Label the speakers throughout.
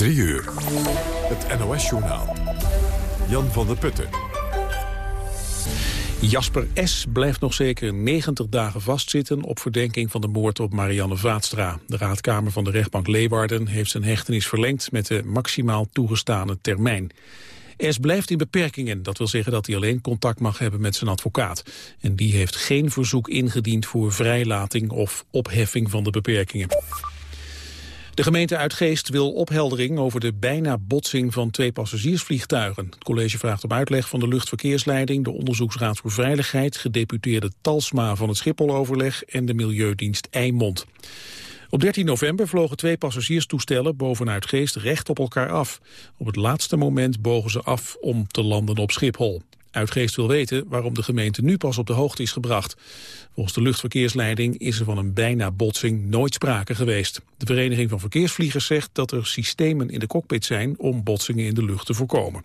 Speaker 1: 3 uur. Het NOS-journaal. Jan van der Putten.
Speaker 2: Jasper S. blijft nog zeker 90 dagen vastzitten op verdenking van de moord op Marianne Vaatstra. De raadkamer van de rechtbank Leeuwarden heeft zijn hechtenis verlengd met de maximaal toegestane termijn. S blijft in beperkingen, dat wil zeggen dat hij alleen contact mag hebben met zijn advocaat. En die heeft geen verzoek ingediend voor vrijlating of opheffing van de beperkingen. De gemeente Uitgeest wil opheldering over de bijna botsing van twee passagiersvliegtuigen. Het college vraagt om uitleg van de luchtverkeersleiding, de Onderzoeksraad voor Veiligheid, gedeputeerde Talsma van het Schipholoverleg en de Milieudienst Eimond. Op 13 november vlogen twee passagierstoestellen bovenuit Geest recht op elkaar af. Op het laatste moment bogen ze af om te landen op Schiphol. Uitgeest wil weten waarom de gemeente nu pas op de hoogte is gebracht. Volgens de luchtverkeersleiding is er van een bijna botsing nooit sprake geweest. De Vereniging van Verkeersvliegers zegt dat er systemen in de cockpit zijn om botsingen in de lucht te voorkomen.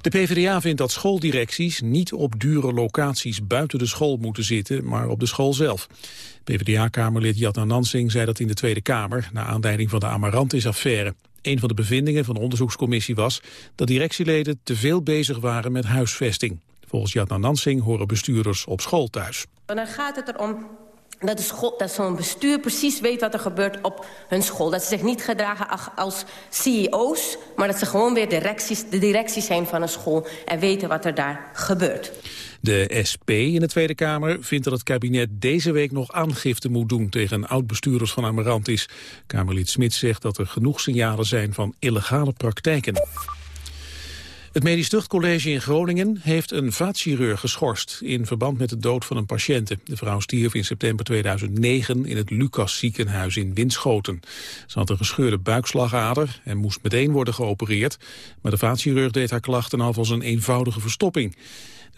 Speaker 2: De PvdA vindt dat schooldirecties niet op dure locaties buiten de school moeten zitten, maar op de school zelf. PvdA-kamerlid Jatna Nansing zei dat in de Tweede Kamer, na aanleiding van de Amarantis-affaire. Een van de bevindingen van de onderzoekscommissie was dat directieleden te veel bezig waren met huisvesting. Volgens Jatna Nansing horen bestuurders op school thuis.
Speaker 3: Dan gaat het erom dat, dat zo'n bestuur precies weet wat er gebeurt op hun school. Dat ze zich niet gedragen als CEO's... maar dat ze gewoon weer directies, de directies zijn van een school... en weten wat er daar gebeurt.
Speaker 2: De SP in de Tweede Kamer vindt dat het kabinet deze week nog aangifte moet doen tegen oud-bestuurders van Amarantis. Kamerlid Smit zegt dat er genoeg signalen zijn van illegale praktijken. Het Medisch Tuchtcollege in Groningen heeft een vaatchirurg geschorst in verband met de dood van een patiënte. De vrouw stierf in september 2009 in het Lucas ziekenhuis in Winschoten. Ze had een gescheurde buikslagader en moest meteen worden geopereerd, maar de vaatchirurg deed haar klachten af als een eenvoudige verstopping.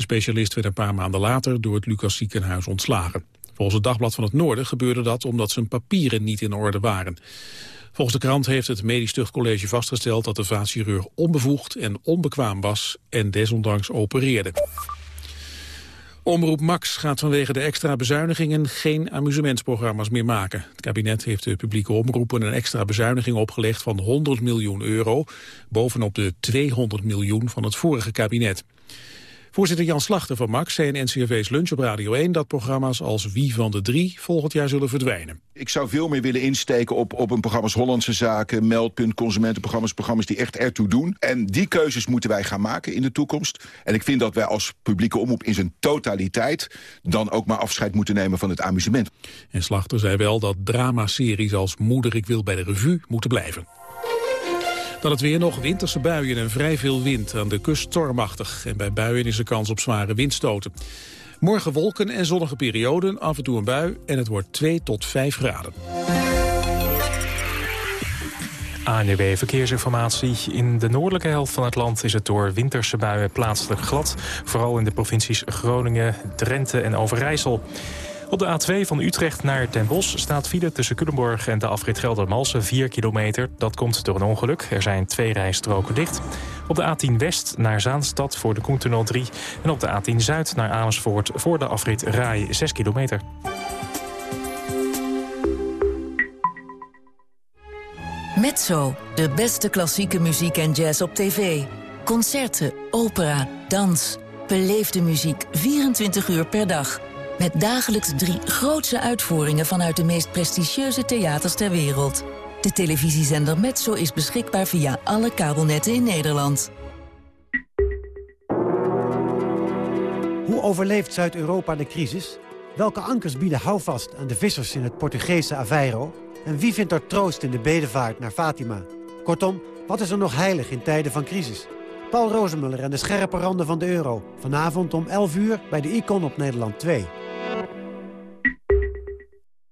Speaker 2: De specialist werd een paar maanden later door het Lucas ziekenhuis ontslagen. Volgens het Dagblad van het Noorden gebeurde dat omdat zijn papieren niet in orde waren. Volgens de krant heeft het Medisch Tuchtcollege vastgesteld dat de vaatchirurg onbevoegd en onbekwaam was en desondanks opereerde. Omroep Max gaat vanwege de extra bezuinigingen geen amusementsprogramma's meer maken. Het kabinet heeft de publieke omroepen een extra bezuiniging opgelegd van 100 miljoen euro, bovenop de 200 miljoen van het vorige kabinet. Voorzitter Jan Slachter van Max zei in NCRV's Lunch op Radio 1... dat programma's als Wie van de Drie volgend jaar zullen verdwijnen.
Speaker 4: Ik zou veel meer willen insteken op, op een programma's Hollandse Zaken... Meldpunt, consumentenprogramma's, programma's die echt ertoe doen. En die keuzes moeten wij gaan maken in de toekomst. En ik vind dat wij als publieke omroep in zijn totaliteit... dan ook maar afscheid moeten nemen van het amusement.
Speaker 2: En Slachter zei wel dat dramaseries als Moeder ik wil bij de revue moeten blijven. Dan het weer nog winterse buien en vrij veel wind. Aan de kust stormachtig. En bij buien is er kans op zware windstoten. Morgen wolken en zonnige perioden, af en toe een bui. En het wordt 2 tot 5 graden.
Speaker 5: ANUW Verkeersinformatie. In de noordelijke helft van het land is het door winterse buien plaatselijk glad. Vooral in de provincies Groningen, Drenthe en Overijssel. Op de A2 van Utrecht naar Den Bosch staat file tussen Culemborg en de afrit Geldermalsen 4 kilometer. Dat komt door een ongeluk. Er zijn twee rijstroken dicht. Op de A10 West naar Zaanstad voor de Koentunnel 3. En op de A10 Zuid naar Amersfoort voor de afrit Rai 6 kilometer.
Speaker 6: Mezzo, de beste klassieke muziek en jazz op tv. Concerten, opera, dans. Beleefde muziek 24 uur per dag. Met dagelijks drie grootse uitvoeringen vanuit de meest prestigieuze theaters ter wereld. De televisiezender Metso is beschikbaar via alle kabelnetten in Nederland.
Speaker 7: Hoe overleeft Zuid-Europa de crisis? Welke ankers bieden houvast aan de vissers in het Portugese Aveiro? En wie vindt er troost in de bedevaart naar Fatima? Kortom, wat is er nog heilig in tijden van crisis? Paul Rozemuller en de scherpe randen van de euro. Vanavond om 11 uur bij de Icon op Nederland 2.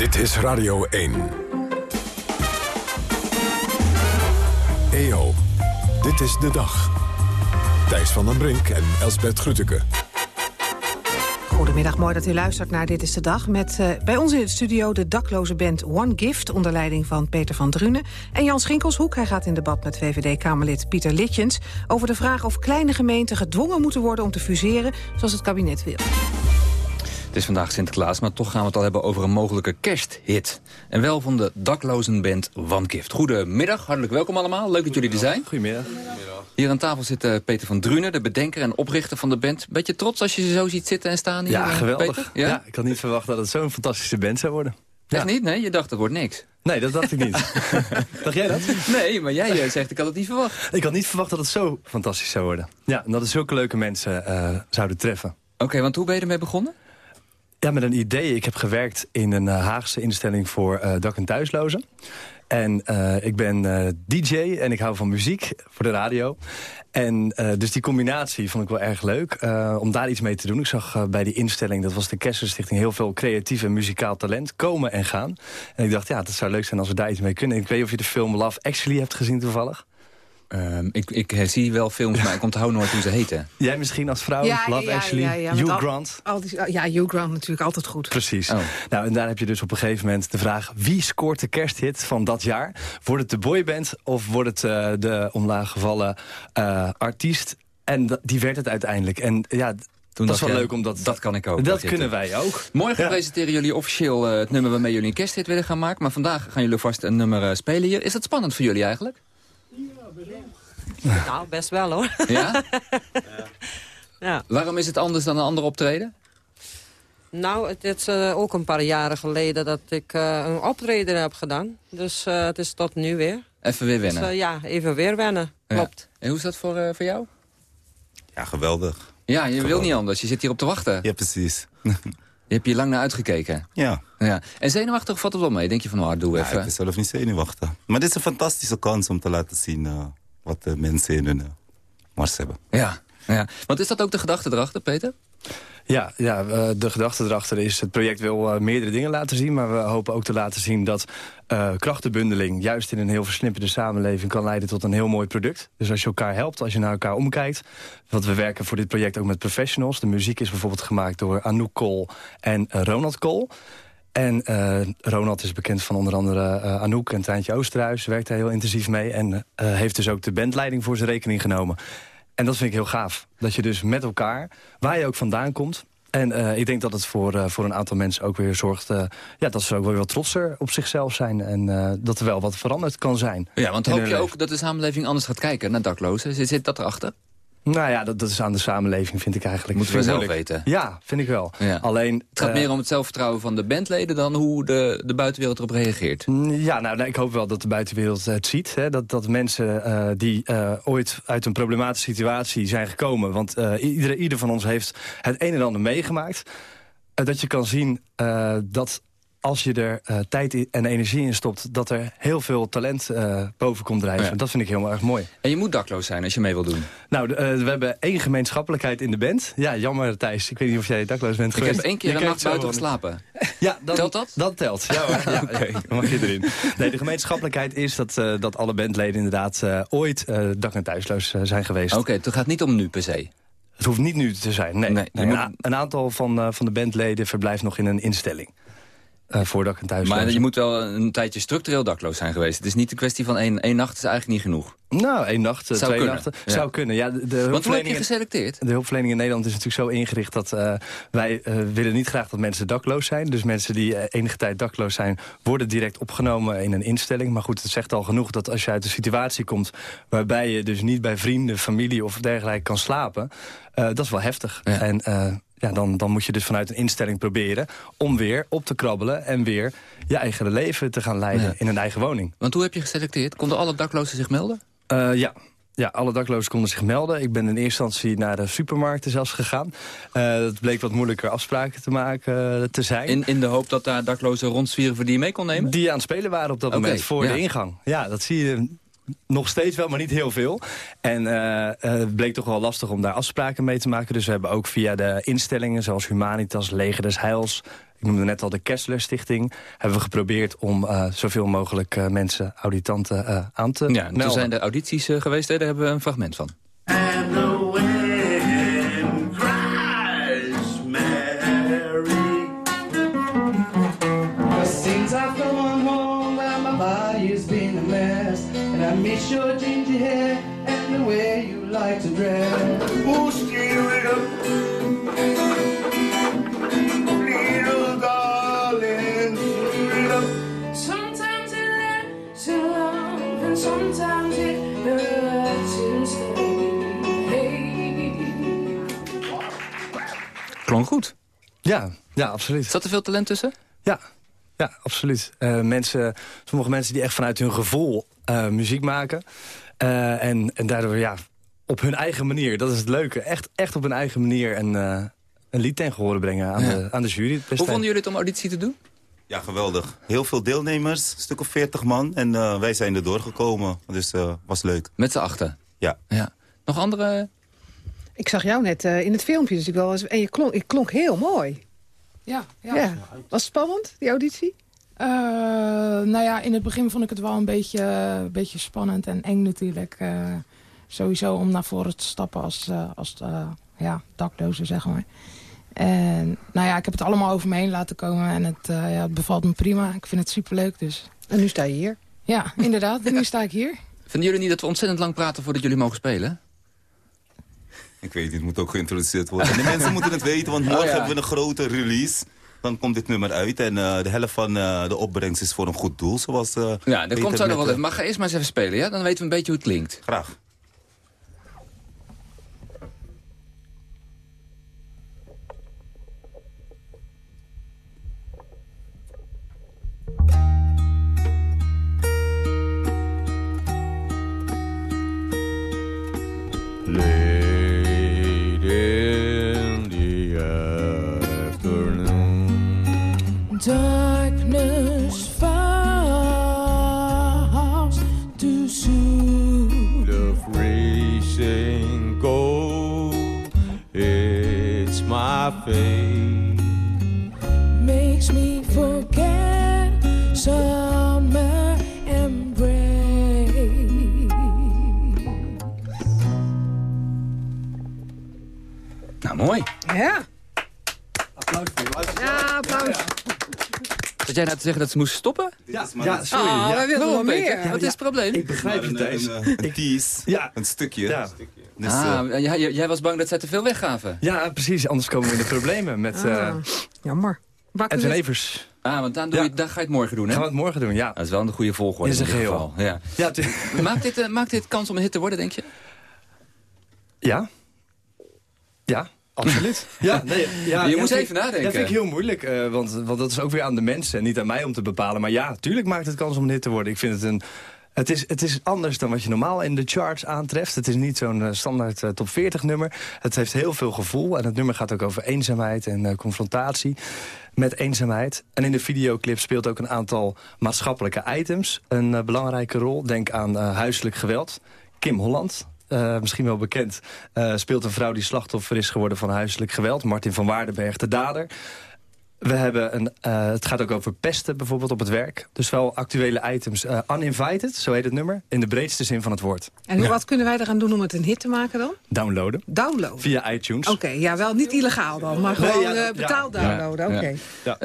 Speaker 1: Dit is Radio 1. EO, dit is de dag. Thijs van den Brink en Elsbert Grütke.
Speaker 8: Goedemiddag, mooi dat u luistert naar Dit is de Dag... met uh, bij ons in het studio de dakloze band One Gift... onder leiding van Peter van Drunen. En Jan Schinkelshoek, hij gaat in debat met VVD-Kamerlid Pieter Litjens... over de vraag of kleine gemeenten gedwongen moeten worden om te fuseren... zoals het kabinet wil.
Speaker 9: Het is vandaag Sinterklaas, maar toch gaan we het al hebben over een mogelijke kersthit. En wel van de daklozenband One Gift. Goedemiddag, hartelijk welkom allemaal. Leuk dat jullie er zijn.
Speaker 10: Goedemiddag.
Speaker 9: Hier aan tafel zit uh, Peter van Drunen, de bedenker en oprichter van de band. Beetje trots als je ze zo ziet zitten en staan hier,
Speaker 10: Ja,
Speaker 9: uh,
Speaker 10: geweldig.
Speaker 9: Peter?
Speaker 10: Ja?
Speaker 9: Ja?
Speaker 10: ik had niet verwacht dat het zo'n fantastische band zou worden.
Speaker 9: Echt niet? Nee, je dacht het wordt niks.
Speaker 10: Nee, dat dacht ik niet. dacht jij dat?
Speaker 9: Nee, maar jij uh, zegt ik had het niet verwacht.
Speaker 10: Ik had niet verwacht dat het zo fantastisch zou worden. Ja, en dat er zulke leuke mensen uh, zouden treffen.
Speaker 9: Oké, want hoe ben je ermee begonnen?
Speaker 10: Ja, met een idee. Ik heb gewerkt in een uh, Haagse instelling voor uh, dak- en thuislozen. En uh, ik ben DJ en ik hou van muziek voor de radio. En dus die combinatie vond ik wel erg leuk om daar iets mee te doen. Ik zag bij die instelling, dat was de Kersenstichting... heel veel creatief en muzikaal talent komen en gaan. En ik dacht, ja, het zou leuk zijn als we daar iets mee kunnen. Ik weet niet of je de film Love Actually hebt gezien toevallig.
Speaker 9: Um, ik, ik zie wel films, maar ik onthoud nooit hoe ze heten.
Speaker 10: Jij misschien als vrouw,
Speaker 8: ja,
Speaker 10: Love
Speaker 8: ja,
Speaker 10: Actually,
Speaker 8: ja, ja,
Speaker 10: Hugh
Speaker 8: al,
Speaker 10: Grant.
Speaker 8: Al die, ja, Hugh Grant natuurlijk altijd goed.
Speaker 10: Precies.
Speaker 9: Oh.
Speaker 10: Nou, en daar heb je dus op een gegeven moment de vraag... wie scoort de kersthit van dat jaar? Wordt het de boyband of wordt het uh, de omlaaggevallen uh, artiest? En die werd het uiteindelijk. En ja...
Speaker 9: Toen
Speaker 10: dat is wel
Speaker 9: jij,
Speaker 10: leuk, omdat...
Speaker 9: Dat kan ik ook.
Speaker 10: Dat kunnen wij ook.
Speaker 9: Morgen
Speaker 10: ja.
Speaker 9: presenteren jullie officieel uh, het nummer waarmee jullie een kersthit willen gaan maken. Maar vandaag gaan jullie vast een nummer spelen hier. Is dat spannend voor jullie eigenlijk?
Speaker 11: Nou, best wel hoor.
Speaker 9: Ja?
Speaker 11: ja.
Speaker 9: Waarom is het anders dan een andere optreden?
Speaker 11: Nou, het is uh, ook een paar jaren geleden dat ik uh, een optreden heb gedaan. Dus uh, het is tot nu weer.
Speaker 9: Even weer wennen?
Speaker 11: Dus, ja, even weer wennen. Klopt.
Speaker 9: Ja. En hoe is dat voor, voor jou?
Speaker 12: Ja, geweldig.
Speaker 9: Ja, je
Speaker 12: geweldig.
Speaker 9: wil niet anders. Je zit hier op te wachten.
Speaker 12: Ja, precies.
Speaker 9: Je hebt hier lang naar uitgekeken.
Speaker 12: Ja.
Speaker 9: ja. En zenuwachtig valt het wel mee? Denk je van, oh, doe
Speaker 12: ja,
Speaker 9: even.
Speaker 12: ik ben zelf niet zenuwachtig. Maar dit is een fantastische kans om te laten zien wat de mensen in hun mars hebben.
Speaker 9: Ja, ja. Want is dat ook de gedachte erachter, Peter?
Speaker 10: Ja, ja de gedachte erachter is... het project wil uh, meerdere dingen laten zien... maar we hopen ook te laten zien dat uh, krachtenbundeling... juist in een heel versnipperde samenleving... kan leiden tot een heel mooi product. Dus als je elkaar helpt, als je naar elkaar omkijkt... want we werken voor dit project ook met professionals. De muziek is bijvoorbeeld gemaakt door Anouk Kool en Ronald Kool... En Ronald is bekend van onder andere Anouk en Tijntje Oosterhuis. Werkt daar heel intensief mee. En heeft dus ook de bandleiding voor zijn rekening genomen. En dat vind ik heel gaaf. Dat je dus met elkaar, waar je ook vandaan komt... En uh, ik denk dat het voor, uh, voor een aantal mensen ook weer zorgt... Uh, ja, dat ze ook wel weer wat trotser op zichzelf zijn. En dat er wel wat veranderd kan zijn.
Speaker 9: Ja, want hoop je ook dat de samenleving anders gaat kijken naar daklozen? Zit, zit dat erachter?
Speaker 10: Nou ja, dat, dat is aan de samenleving, vind ik eigenlijk.
Speaker 9: Moeten we zelf weten.
Speaker 10: Ja, vind ik wel.
Speaker 9: Ja.
Speaker 10: Alleen,
Speaker 9: het gaat uh, meer om het zelfvertrouwen van de bandleden... dan hoe de, de buitenwereld erop reageert.
Speaker 10: Ja, nou, nou, ik hoop wel dat de buitenwereld het ziet. Hè, dat, dat mensen uh, die uh, ooit uit een problematische situatie zijn gekomen... want ieder, ieder van ons heeft het een en ander meegemaakt... dat je kan zien dat als je er uh, tijd en energie in stopt... dat er heel veel talent uh, boven komt drijven. Ja. Dat vind ik heel erg mooi.
Speaker 9: En je moet dakloos zijn als je mee wil doen.
Speaker 10: Nou, uh, we hebben één gemeenschappelijkheid in de band. Ja, jammer Thijs. Ik weet niet of jij dakloos bent
Speaker 9: ik
Speaker 10: geweest.
Speaker 9: Ik heb één keer een nacht buiten geslapen.
Speaker 10: Ja, dan,
Speaker 9: telt dat?
Speaker 10: Dat telt. Ja, hoor. ja okay. dan mag je erin. Nee, de gemeenschappelijkheid is dat, dat alle bandleden inderdaad ooit dak- en thuisloos zijn geweest.
Speaker 9: Oké, okay, het gaat niet om nu per se.
Speaker 10: Het hoeft niet nu te zijn, nee. nee, nee moet... Een aantal van, van de bandleden verblijft nog in een instelling. Uh, voordat ik een thuis
Speaker 9: Maar je moet wel een tijdje structureel dakloos zijn geweest. Het is niet een kwestie van één, één nacht is eigenlijk niet genoeg.
Speaker 10: Nou, één nacht,
Speaker 9: zou
Speaker 10: twee
Speaker 9: kunnen.
Speaker 10: nachten.
Speaker 9: Ja.
Speaker 10: Zou kunnen. Ja, de, de
Speaker 9: Want hoe heb je geselecteerd?
Speaker 10: De hulpverlening in Nederland is natuurlijk zo ingericht dat uh, wij uh, willen niet graag dat mensen dakloos zijn. Dus mensen die enige tijd dakloos zijn, worden direct opgenomen in een instelling. Maar goed, het zegt al genoeg dat als je uit een situatie komt waarbij je dus niet bij vrienden, familie of dergelijke kan slapen, dat is wel heftig.
Speaker 9: Ja.
Speaker 10: En ja, dan, dan moet je dus vanuit een instelling proberen... om weer op te krabbelen en weer je eigen leven te gaan leiden
Speaker 9: Ja.
Speaker 10: in een eigen woning.
Speaker 9: Want hoe heb je geselecteerd? Konden alle daklozen zich melden?
Speaker 10: Uh, ja. Ja, alle daklozen konden zich melden. Ik ben in eerste instantie naar de supermarkten zelfs gegaan. Uh, het bleek wat moeilijker afspraken te maken uh, te zijn.
Speaker 9: In, in de hoop dat daar daklozen rondzwieren voor die je mee kon nemen?
Speaker 10: Die aan het spelen waren op dat moment, voor
Speaker 9: ja.
Speaker 10: de ingang. Ja, dat zie je nog steeds wel, maar niet heel veel. En het bleek toch wel lastig om daar afspraken mee te maken. Dus we hebben ook via de instellingen zoals Humanitas, Leger des Heils... ik noemde net al de Kessler Stichting... hebben we geprobeerd om zoveel mogelijk mensen, auditanten aan te
Speaker 9: Ja, toen zijn de audities geweest, hè? daar hebben we een fragment van. Klonk goed.
Speaker 10: Ja, ja, absoluut.
Speaker 9: Zat er veel talent tussen?
Speaker 10: Ja, ja, absoluut. Uh, mensen, sommige mensen die echt vanuit hun gevoel uh, muziek maken. Uh, en, en daardoor, ja, op hun eigen manier. Dat is het leuke. Echt, echt op hun eigen manier een, een lied ten gehoor brengen aan, ja. de, aan de jury.
Speaker 9: Hoe vonden jullie het om auditie te doen?
Speaker 12: Ja, geweldig. Heel veel deelnemers, een stuk of 40 man. En wij zijn er doorgekomen, dus was leuk.
Speaker 9: Met z'n achter?
Speaker 12: Ja.
Speaker 9: ja. Nog andere...
Speaker 8: Ik zag jou net in het filmpje, dus ik wel eens, en je klonk, je klonk heel mooi.
Speaker 13: Ja, ja.
Speaker 8: ja. Was het spannend, die auditie?
Speaker 13: Uh, nou ja, in het begin vond ik het wel een beetje, uh, beetje spannend en eng natuurlijk. Uh, sowieso om naar voren te stappen als, als ja, dakloze, zeg maar. En nou ja, ik heb het allemaal over me heen laten komen en het, ja, het bevalt me prima. Ik vind het superleuk, dus...
Speaker 8: En nu sta je hier?
Speaker 13: Ja, inderdaad. en nu sta ik hier.
Speaker 9: Vinden jullie niet dat we ontzettend lang praten voordat jullie mogen spelen?
Speaker 12: Ik weet niet, het moet ook geïntroduceerd worden. En de mensen moeten het weten, want morgen oh, ja. hebben we een grote release dan komt dit nummer uit. En uh, de helft van uh, de opbrengst is voor een goed doel. Zoals, uh,
Speaker 9: ja, dat komt zo nog wel even. Maar ga eerst maar eens even spelen, ja? Dan weten we een beetje hoe het klinkt.
Speaker 12: Graag.
Speaker 14: My fate.
Speaker 13: Makes me forget summer embrace.
Speaker 9: Nou, mooi.
Speaker 8: Ja.
Speaker 10: Applaus voor je.
Speaker 8: Ja, applaus.
Speaker 9: Zat jij nou te zeggen dat ze moesten stoppen?
Speaker 10: Ja, ja sorry.
Speaker 8: Oh,
Speaker 10: ja.
Speaker 8: wij willen wel meer.
Speaker 9: Wat is het probleem?
Speaker 10: Ik begrijp je, Thijs.
Speaker 12: Een, een, een tease,
Speaker 10: ja.
Speaker 12: een stukje.
Speaker 10: Ja.
Speaker 12: Dus,
Speaker 9: ah, uh, jij, jij, was bang dat zij te veel weggaven?
Speaker 10: Ja, precies. Anders komen we in de problemen met... Uh,
Speaker 8: ah, jammer.
Speaker 10: Edwin Evers.
Speaker 9: Ah, want dan, doe
Speaker 10: ja.
Speaker 9: je, dan ga je het morgen doen, hè?
Speaker 10: Gaan we het morgen doen, ja.
Speaker 9: Dat is wel een goede volgorde.
Speaker 10: In zijn geheel.
Speaker 9: Ja.
Speaker 10: ja
Speaker 9: maakt, dit, uh, maakt dit kans om een hit te worden, denk je?
Speaker 10: Ja. Ja. Absoluut. Ja, nee, ja,
Speaker 9: je
Speaker 10: ja,
Speaker 9: moet even nadenken.
Speaker 10: Dat vind ik heel moeilijk, uh, want, want dat is ook weer aan de mensen en niet aan mij om te bepalen. Maar ja, tuurlijk maakt het kans om dit te worden. Ik vind het een... Het is, het is anders dan wat je normaal in de charts aantreft. Het is niet zo'n uh, standaard uh, top 40 nummer. Het heeft heel veel gevoel. En het nummer gaat ook over eenzaamheid en uh, confrontatie met eenzaamheid. En in de videoclip speelt ook een aantal maatschappelijke items een belangrijke rol. Denk aan huiselijk geweld. Kim Holland, uh, misschien wel bekend, uh, speelt een vrouw die slachtoffer is geworden van huiselijk geweld. Martin van Waardenberg, de dader. We hebben een, uh, het gaat ook over pesten bijvoorbeeld op het werk. Dus wel actuele items. uninvited, zo heet het nummer, in de breedste zin van het woord.
Speaker 8: En ja. wat kunnen wij eraan doen om het een hit te maken dan?
Speaker 10: Downloaden.
Speaker 8: Downloaden?
Speaker 10: Via iTunes.
Speaker 8: Oké, okay, ja, wel niet illegaal dan, maar gewoon nee, ja, betaald ja. downloaden. Oké. Okay.
Speaker 12: Ja.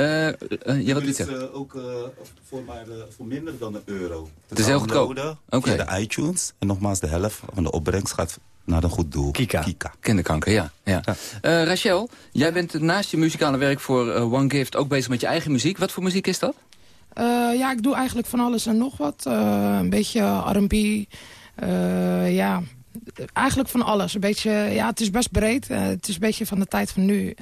Speaker 12: ja, wat is ook voor, maar, voor minder dan een euro.
Speaker 9: Het is heel goedkoop.
Speaker 12: Okay. Via de iTunes. En nogmaals, de helft van de opbrengst gaat naar een goed doel.
Speaker 10: Kika.
Speaker 12: Kika.
Speaker 9: Kinderkanker, ja. ja. ja. Uh, Rachel, jij bent naast je muzikale werk voor uh, One Gift ook bezig met je eigen muziek. Wat voor muziek is dat?
Speaker 13: Uh, ja, ik doe eigenlijk van alles en nog wat. een beetje R&B. ja, eigenlijk van alles. Een beetje, ja, het is best breed. het is een beetje van de tijd van nu.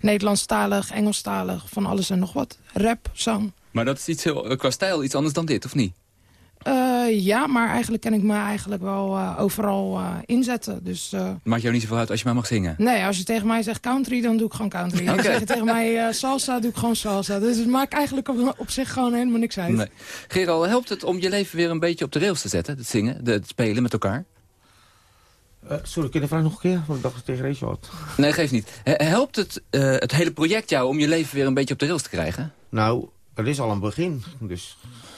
Speaker 13: Nederlandstalig, Engelstalig, van alles en nog wat. Rap, zang.
Speaker 9: Maar dat is iets heel, qua stijl iets anders dan dit, of niet?
Speaker 13: Eh, ja, maar eigenlijk kan ik me eigenlijk wel eh, overal eh, inzetten. Dus, eh,
Speaker 9: Maakt jou niet zoveel uit als je maar mag zingen?
Speaker 13: nee, als je tegen mij zegt country, dan doe ik gewoon country. Als je tegen mij eh, salsa, doe ik gewoon salsa. Dus het maakt eigenlijk op, op zich gewoon helemaal niks uit.
Speaker 9: Nee. Geral, helpt het om je leven weer een beetje op de rails te zetten? Het zingen, de, het spelen met elkaar?
Speaker 15: Eh, sorry, kun je de vraag nog een keer? Want ik dacht dat het tegen Rachel had.
Speaker 9: Nee, geeft niet. He- Helpt het, eh, het hele project jou om je leven weer een beetje op de rails te krijgen?
Speaker 15: Nou, er is al een begin. Dus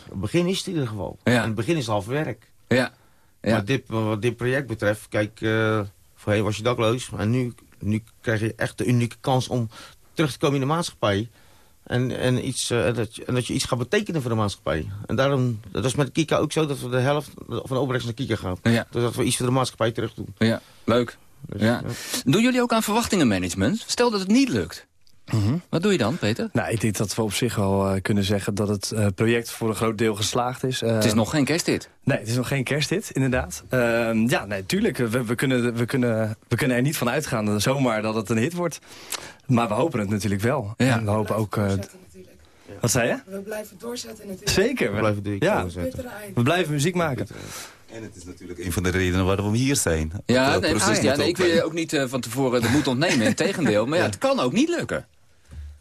Speaker 15: het begin is het in ieder geval. En het begin is half werk.
Speaker 9: Ja.
Speaker 15: Maar dit, wat dit project betreft, kijk, eh voorheen was je dakloos. En nu, nu krijg je echt de unieke kans om terug te komen in de maatschappij. En, en, iets, eh, dat, je, en dat je iets gaat betekenen voor de maatschappij. En daarom, dat is met Kika ook zo, dat we de helft van de opbrengst naar Kika gaan.
Speaker 9: Ja.
Speaker 15: Dus dat we iets voor de maatschappij terug doen.
Speaker 9: Ja, leuk.
Speaker 15: Dus,
Speaker 9: ja. Doen jullie ook aan verwachtingenmanagement? Stel dat het niet lukt. Wat doe je dan, Peter?
Speaker 10: Nou, ik denk dat we op zich wel eh, kunnen zeggen dat het eh, project voor een groot deel geslaagd is.
Speaker 9: Het is nog geen kersthit.
Speaker 10: Nee, het is nog geen kersthit, inderdaad. Ehm, ja, nee, tuurlijk. We, we, kunnen, we, kunnen, we kunnen er niet van uitgaan dat zomaar dat het een hit wordt. Maar we hopen het natuurlijk wel. En we hopen ook... eh, wat zei je?
Speaker 13: We blijven doorzetten natuurlijk.
Speaker 10: Zeker.
Speaker 15: We blijven
Speaker 10: ja.
Speaker 15: doorzetten.
Speaker 10: We blijven muziek maken.
Speaker 12: En het is natuurlijk een van de redenen waarom we hier zijn.
Speaker 9: Ja,
Speaker 12: eh,
Speaker 9: nee, precies. Ja,
Speaker 12: moet
Speaker 9: nee, ik wil je ook niet eh, van tevoren de moed ontnemen. Integendeel. Maar ja, het kan ook niet lukken.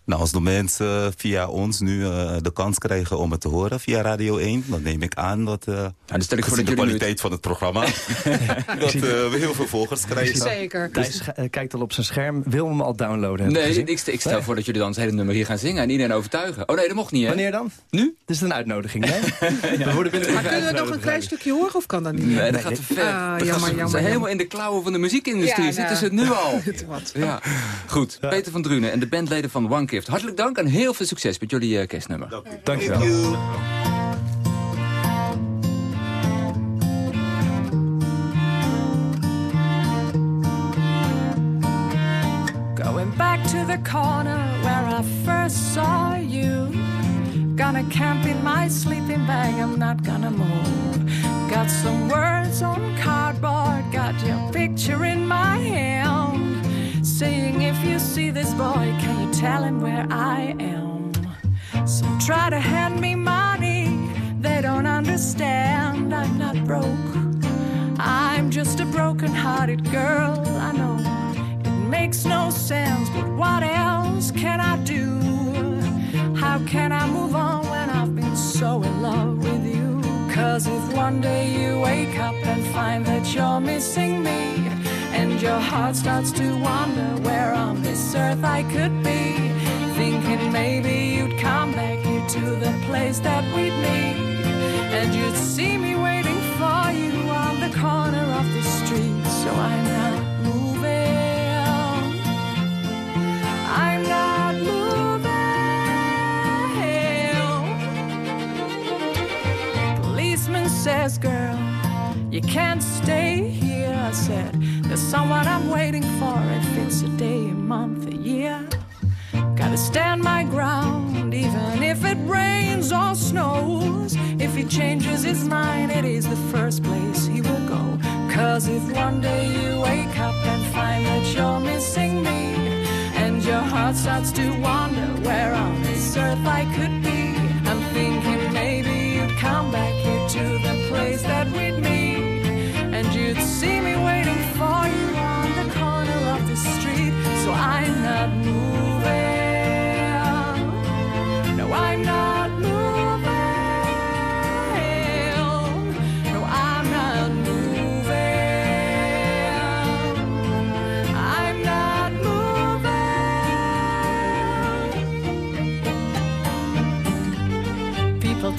Speaker 12: Nou, als de mensen via ons nu eh, de kans krijgen om het te horen via Radio 1... dan neem ik aan dat, eh
Speaker 9: dan stel ik voor dat
Speaker 12: de kwaliteit van het programma... dat eh, we heel veel volgers krijgen.
Speaker 11: Zeker.
Speaker 10: Thijs sch- eh, kijkt al op zijn scherm. Wil hem al downloaden.
Speaker 9: Nee, ik, ik stel voor dat jullie dan het hele nummer hier gaan zingen... en iedereen overtuigen. Oh nee, dat mocht niet, hè?
Speaker 10: Wanneer dan?
Speaker 9: Nu?
Speaker 10: Het is een uitnodiging, nee? We worden binnen
Speaker 8: Maar kunnen we nog een klein stukje horen of kan dat niet?
Speaker 9: Nee, dat gaat te ver.
Speaker 8: Ah, jammer, jammer,
Speaker 9: zijn helemaal in de klauwen van de muziekindustrie.
Speaker 8: Ja,
Speaker 9: Zitten
Speaker 8: nou.
Speaker 9: ze het nu al?
Speaker 8: Wat.
Speaker 9: Ja. Goed, Peter van Drunen en de bandleden van One Hartelijk dank en heel veel succes met jullie eh, kerstnummer.
Speaker 10: Dankjewel.
Speaker 16: Going back to the corner where I first saw you. Gonna camp in my sleeping bag, I'm not gonna move. Got some words on cardboard, got your picture in my hand. Saying, if you see this boy, can you tell him where I am? Some try to hand me money, they don't understand. I'm not broke, I'm just a broken hearted girl, I know it makes no sense, but what else can I do? How can I move on when I've been so in love with you? Cause if one day you wake up and find that you're missing me, your heart starts to wonder where on this earth I could be, thinking maybe you'd come back here to the place that we'd meet, and you'd see me waiting for you on the corner of the street, so I'm not moving. I'm not moving. Policeman says, girl, you can't stay here. I said, there's someone I'm waiting for. If it's a day, a month, a year. Gotta stand my ground, even if it rains or snows. If he changes his mind, it is the first place he will go. Cause if one day you wake up and find that you're missing me, and your heart starts to wonder where on this earth I could be. I'm thinking maybe you'd come back here to the place that we'd meet, and you'd see me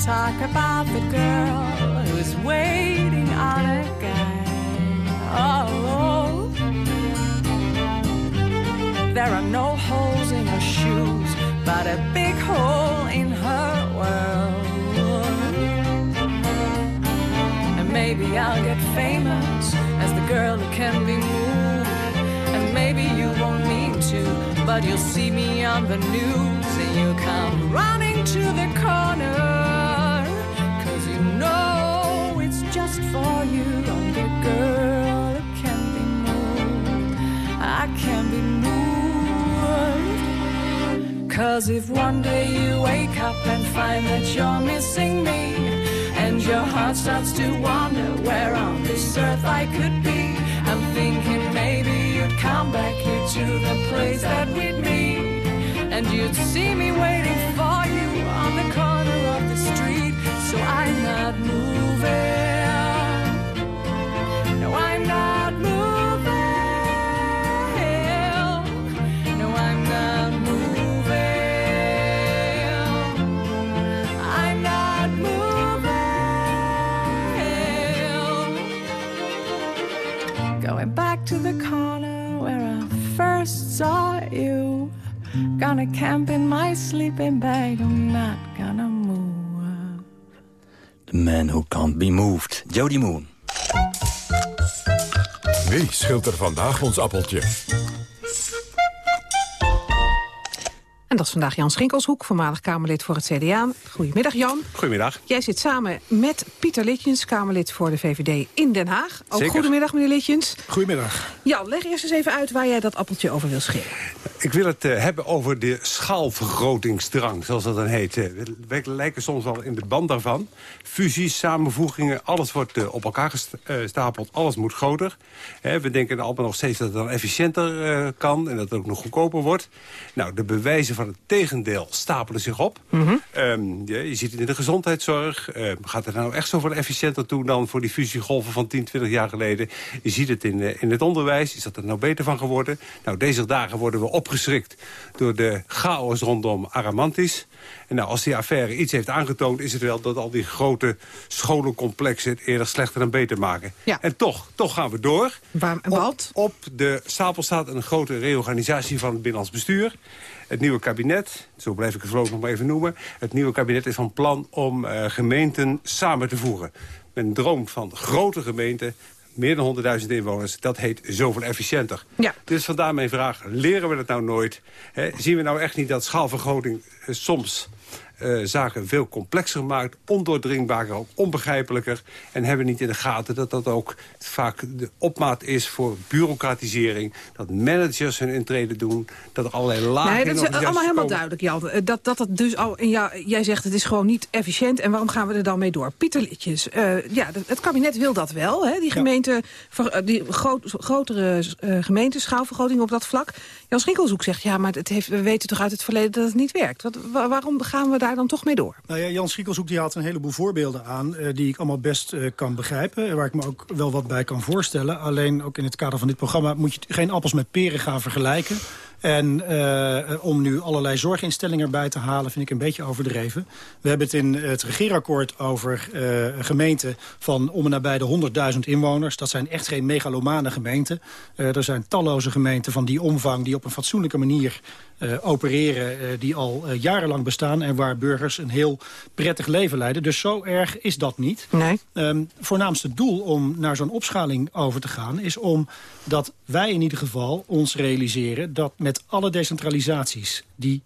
Speaker 16: talk about the girl who's waiting on a guy. Oh, oh. There are no holes in her shoes, but a big hole in her world. And maybe I'll get famous as the girl who can be moved. And maybe you won't mean to, but you'll see me on the news and you come running to the corner. Cause you know it's just for you. I'm the girl who can be moved. I can be moved. Cause if one day you wake up and find that you're missing me, and your heart starts to wonder where on this earth I could be. I'm thinking maybe you'd come back here to the place that we'd meet. And you'd see me waiting for you on the corner of the street. So I'm not moving. Saw you. Gonna camp in my sleeping bag. I'm not gonna move.
Speaker 9: The man who can't be moved. Jody Moon.
Speaker 1: Wie schilt er vandaag ons appeltje?
Speaker 8: En dat is vandaag Jan Schinkelshoek, voormalig Kamerlid voor het CDA. Goedemiddag Jan.
Speaker 17: Goedemiddag.
Speaker 8: Jij zit samen met Pieter Litjens, Kamerlid voor de VVD in Den Haag. Ook
Speaker 17: Zeker.
Speaker 8: goedemiddag meneer Litjens.
Speaker 17: Goedemiddag.
Speaker 8: Jan, leg eerst eens even uit waar jij dat appeltje over wil scheren.
Speaker 17: Ik wil het eh, hebben over de schaalvergrotingsdrang, zoals dat dan heet. Eh, We lijken soms wel in de band daarvan. Fusies, samenvoegingen, alles wordt eh, op elkaar gestapeld. Alles moet groter. We denken allemaal nog steeds dat het dan efficiënter kan... en dat het ook nog goedkoper wordt. Nou, de bewijzen van het tegendeel stapelen zich op. Ehm, je, je ziet het in de gezondheidszorg. Ehm, gaat het nou echt zoveel efficiënter toe dan voor die fusiegolven van 10, 20 jaar geleden? Je ziet het in, in het onderwijs. Is dat er nou beter van geworden? Nou, deze dagen worden we opgeschrikt door de chaos rondom Aramantis. En nou, als die affaire iets heeft aangetoond... is het wel dat al die grote scholencomplexen het eerder slechter dan beter maken. En toch, toch gaan we door.
Speaker 8: Waar,
Speaker 17: op, op de stapel staat een grote reorganisatie van het binnenlands bestuur. Het nieuwe kabinet, zo blijf ik het voorlopig nog maar even noemen... het nieuwe kabinet is van plan om eh, gemeenten samen te voegen. Met een droom van grote gemeenten meer dan 100.000 inwoners, dat heet zoveel efficiënter.
Speaker 8: Ja.
Speaker 17: Dus vandaar mijn vraag, leren we dat nou nooit? Zien we nou echt niet dat schaalvergroting eh, soms eh, zaken veel complexer maakt, ondoordringbaarder, ook onbegrijpelijker. En hebben niet in de gaten dat dat ook vaak de opmaat is voor bureaucratisering. Dat managers hun intrede doen, dat er allerlei lagen
Speaker 8: Nee, dat is allemaal helemaal
Speaker 17: komen.
Speaker 8: duidelijk, Jan. Eh, Dat, dat het dus al, en ja, jij zegt het is gewoon niet efficiënt. En waarom gaan we er dan mee door? Pieter Litjes, eh, ja, het kabinet wil dat wel. Hè? Die, gemeente, die groot, grotere uh, gemeenteschaalvergroting op dat vlak. Jan Schinkelshoek zegt, ja, maar het heeft, we weten toch uit het verleden dat het niet werkt. Wat, waarom gaan we daar dan toch mee door?
Speaker 18: Nou ja, Jan Schiekelshoek die haalt een heleboel voorbeelden aan... eh, die ik allemaal best eh, kan begrijpen. en Waar ik me ook wel wat bij kan voorstellen. Alleen ook in het kader van dit programma... moet je geen appels met peren gaan vergelijken. En eh, om nu allerlei zorginstellingen erbij te halen... vind ik een beetje overdreven. We hebben het in het regeerakkoord over eh, een gemeente... van om en nabij de 100.000 inwoners. Dat zijn echt geen megalomane gemeenten. Eh, er zijn talloze gemeenten van die omvang... die op een fatsoenlijke manier eh, opereren... eh, die al eh, jarenlang bestaan... en waar burgers een heel prettig leven leiden. Dus zo erg is dat niet.
Speaker 8: Nee.
Speaker 18: Ehm, voornaamste doel om naar zo'n opschaling over te gaan... is om dat wij in ieder geval ons realiseren... dat met alle decentralisaties die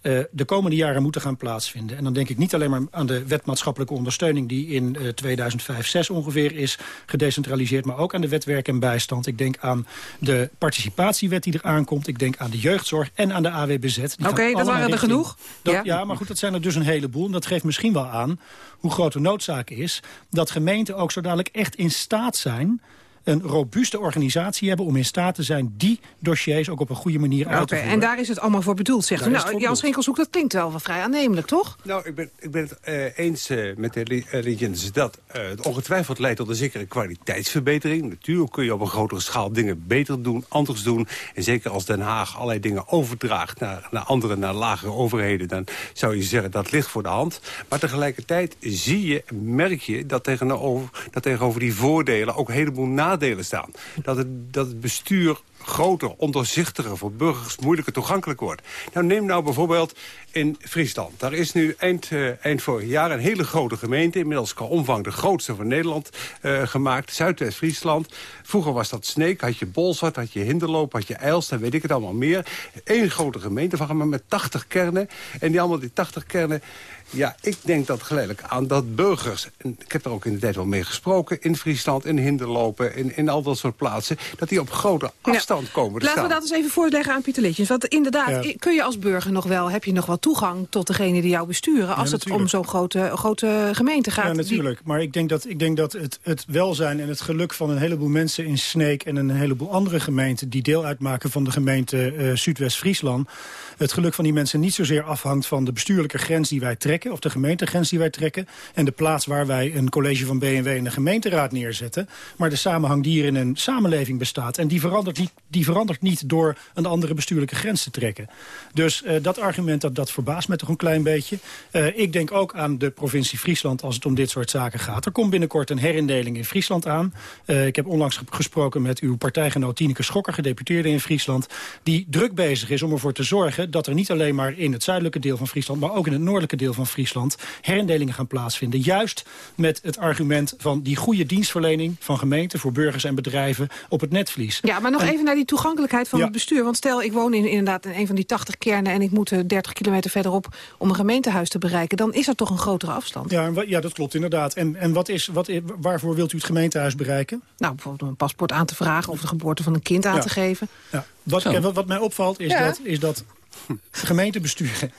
Speaker 18: eh, de komende jaren moeten gaan plaatsvinden. En dan denk ik niet alleen maar aan de wet maatschappelijke ondersteuning... die in eh 2005-6 ongeveer is gedecentraliseerd... maar ook aan de wet werk en bijstand. Ik denk aan de participatiewet die er aankomt. Ik denk aan de jeugdzorg en aan de AWBZ.
Speaker 8: Oké, dat waren er genoeg.
Speaker 18: Dat,
Speaker 8: Ja.
Speaker 18: ja. maar goed, dat zijn er dus een heleboel. En dat geeft misschien wel aan hoe groot de noodzaak is... dat gemeenten ook zo dadelijk echt in staat zijn een robuuste organisatie hebben om in staat te zijn die dossiers ook op een goede manier uit te voeren.
Speaker 8: en daar is het allemaal voor bedoeld, zegt
Speaker 18: Daar
Speaker 8: u. Nou,
Speaker 18: voor
Speaker 8: Jan
Speaker 18: bedoeld.
Speaker 8: Schinkelshoek, dat klinkt wel wel vrij aannemelijk, toch?
Speaker 17: Nou, ik ben, ik ben het eh, eens eh, met de Legends dat eh, het ongetwijfeld leidt tot een zekere kwaliteitsverbetering. Natuurlijk kun je op een grotere schaal dingen beter doen, anders doen. En zeker als Den Haag allerlei dingen overdraagt naar, naar andere, naar lagere overheden... dan zou je zeggen dat ligt voor de hand. Maar tegelijkertijd zie je, merk je dat tegenover, dat tegenover die voordelen ook een heleboel nadelen staan. Dat het, dat het bestuur groter, ondoorzichtiger, voor burgers moeilijker toegankelijk wordt. Nou, neem nou bijvoorbeeld in Friesland. Daar is nu eind, eh, eind vorig jaar een hele grote gemeente... inmiddels qua omvang de grootste van Nederland eh, gemaakt. Zuidwest-Friesland. Vroeger was dat Sneek, had je Bolsward, had je Hinderloop, had je Eilst... en weet ik het allemaal meer. Eén grote gemeente van met 80 kernen. En die allemaal die 80 kernen... Ja, ik denk dat geleidelijk aan dat burgers... en ik heb er ook in de tijd wel mee gesproken... in Friesland, in Hinderlopen, in, in al dat soort plaatsen... dat die op grote afstand stand komen te
Speaker 8: Laten we dat eens even voorleggen aan Pieter Litjens. Want inderdaad,
Speaker 17: Ja.
Speaker 8: kun je als burger nog wel... heb je nog wel toegang tot degene die jou besturen... als het om zo'n grote, grote gemeente gaat?
Speaker 18: Ja,
Speaker 8: die-
Speaker 18: natuurlijk. Maar ik denk dat, ik denk dat het, het welzijn en het geluk van een heleboel mensen in Sneek... en een heleboel andere gemeenten die deel uitmaken van de gemeente eh, Zuidwest-Friesland... het geluk van die mensen niet zozeer afhangt van de bestuurlijke grens die wij trekken... of de gemeentegrens die wij trekken... en de plaats waar wij een college van BNW en de gemeenteraad neerzetten... maar de samenhang die hier in een samenleving bestaat. En die verandert niet, die verandert niet door een andere bestuurlijke grens te trekken. Dus eh, dat argument, dat, dat verbaast me toch een klein beetje. Eh, ik denk ook aan de provincie Friesland als het om dit soort zaken gaat. Er komt binnenkort een herindeling in Friesland aan. Eh, ik heb onlangs ge- gesproken met uw partijgenoot Tineke Schokker, gedeputeerde in Friesland... die druk bezig is om ervoor te zorgen dat er niet alleen maar in het zuidelijke deel van Friesland... maar ook in het noordelijke deel van Friesland herindelingen gaan plaatsvinden. Juist met het argument van die goede dienstverlening van gemeenten... voor burgers en bedrijven op het netvlies.
Speaker 8: Ja, maar nog
Speaker 18: En-
Speaker 8: even naar die toegankelijkheid van
Speaker 18: Ja.
Speaker 8: het bestuur. Want stel, ik woon in, inderdaad in een van die 80 kernen... en ik moet eh, 30 kilometer verderop om een gemeentehuis te bereiken... dan is er toch een grotere afstand.
Speaker 18: Ja, ja, dat klopt inderdaad. En, en wat is, wat, waarvoor wilt u het gemeentehuis bereiken?
Speaker 8: Nou, bijvoorbeeld om een paspoort aan te vragen... of de geboorte van een kind aan
Speaker 18: Ja.
Speaker 8: te geven.
Speaker 18: Ja, wat, wat, wat mij opvalt is
Speaker 8: Ja.
Speaker 18: dat, is dat gemeentebesturen...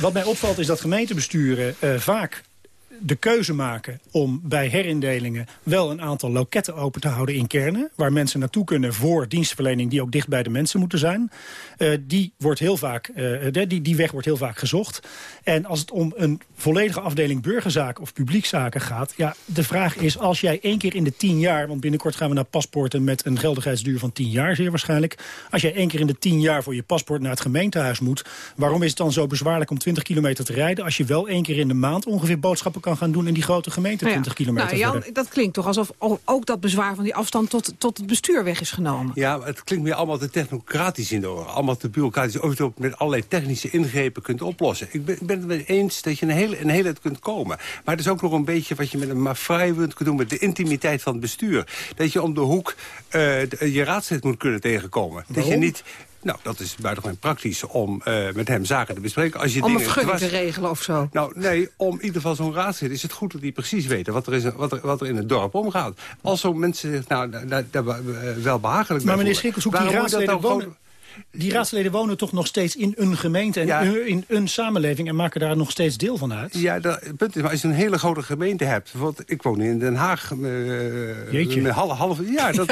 Speaker 18: wat mij opvalt is dat gemeentebesturen eh, vaak de keuze maken om bij herindelingen wel een aantal loketten open te houden in kernen. Waar mensen naartoe kunnen voor dienstverlening die ook dicht bij de mensen moeten zijn. Eh, die, wordt heel vaak, eh, die, die weg wordt heel vaak gezocht. En als het om een volledige afdeling burgerzaken of publiekzaken gaat. Ja, de vraag is als jij één keer in de tien jaar, want binnenkort gaan we naar paspoorten met een geldigheidsduur van tien jaar zeer waarschijnlijk. Als jij één keer in de tien jaar voor je paspoort naar het gemeentehuis moet. Waarom is het dan zo bezwaarlijk om 20 kilometer te rijden als je wel één keer in de maand ongeveer boodschappen kan gaan doen in die grote gemeente
Speaker 8: Nou ja.
Speaker 18: 20 kilometer
Speaker 8: Nou, Jan,
Speaker 18: verder?
Speaker 8: dat klinkt toch alsof ook dat bezwaar van die afstand... tot, tot het bestuur weg is genomen.
Speaker 17: Ja, maar het klinkt meer allemaal te technocratisch in de oren. Allemaal te bureaucratisch. Of je het ook met allerlei technische ingrepen kunt oplossen. Ik ben, ik ben het mee eens dat je een hele, een hele kunt komen. Maar het is ook nog een beetje wat je met een mafraaie kunt doen... met de intimiteit van het bestuur. Dat je om de hoek eh, de- je raadslid moet kunnen tegenkomen. Dat je niet... Nou, dat is buitengewoon praktisch om eh, met hem zaken te bespreken. Als je
Speaker 8: Om een
Speaker 17: dingen
Speaker 8: vergunning
Speaker 17: dwars-
Speaker 8: te regelen of zo.
Speaker 17: nou, nee, om in ieder geval zo'n raadslid is het goed dat die precies weten wat er, is, wat er, wat er in het dorp omgaat. Als zo'n mensen zich nou, daar, daar, daar wel behagelijk
Speaker 18: Maar meneer
Speaker 17: voelen.
Speaker 18: Schinkelshoek, die raadsleden,
Speaker 17: dan
Speaker 18: wonen,
Speaker 17: gewoon-
Speaker 18: die raadsleden wonen toch nog steeds in een gemeente... en
Speaker 17: Ja.
Speaker 18: in- een samenleving en maken daar nog steeds deel van uit?
Speaker 17: Ja, dat, het punt is, maar als je een hele grote gemeente hebt... bijvoorbeeld, ik woon in Den Haag... eh,
Speaker 18: Jeetje.
Speaker 17: Een half, half, ja, dat,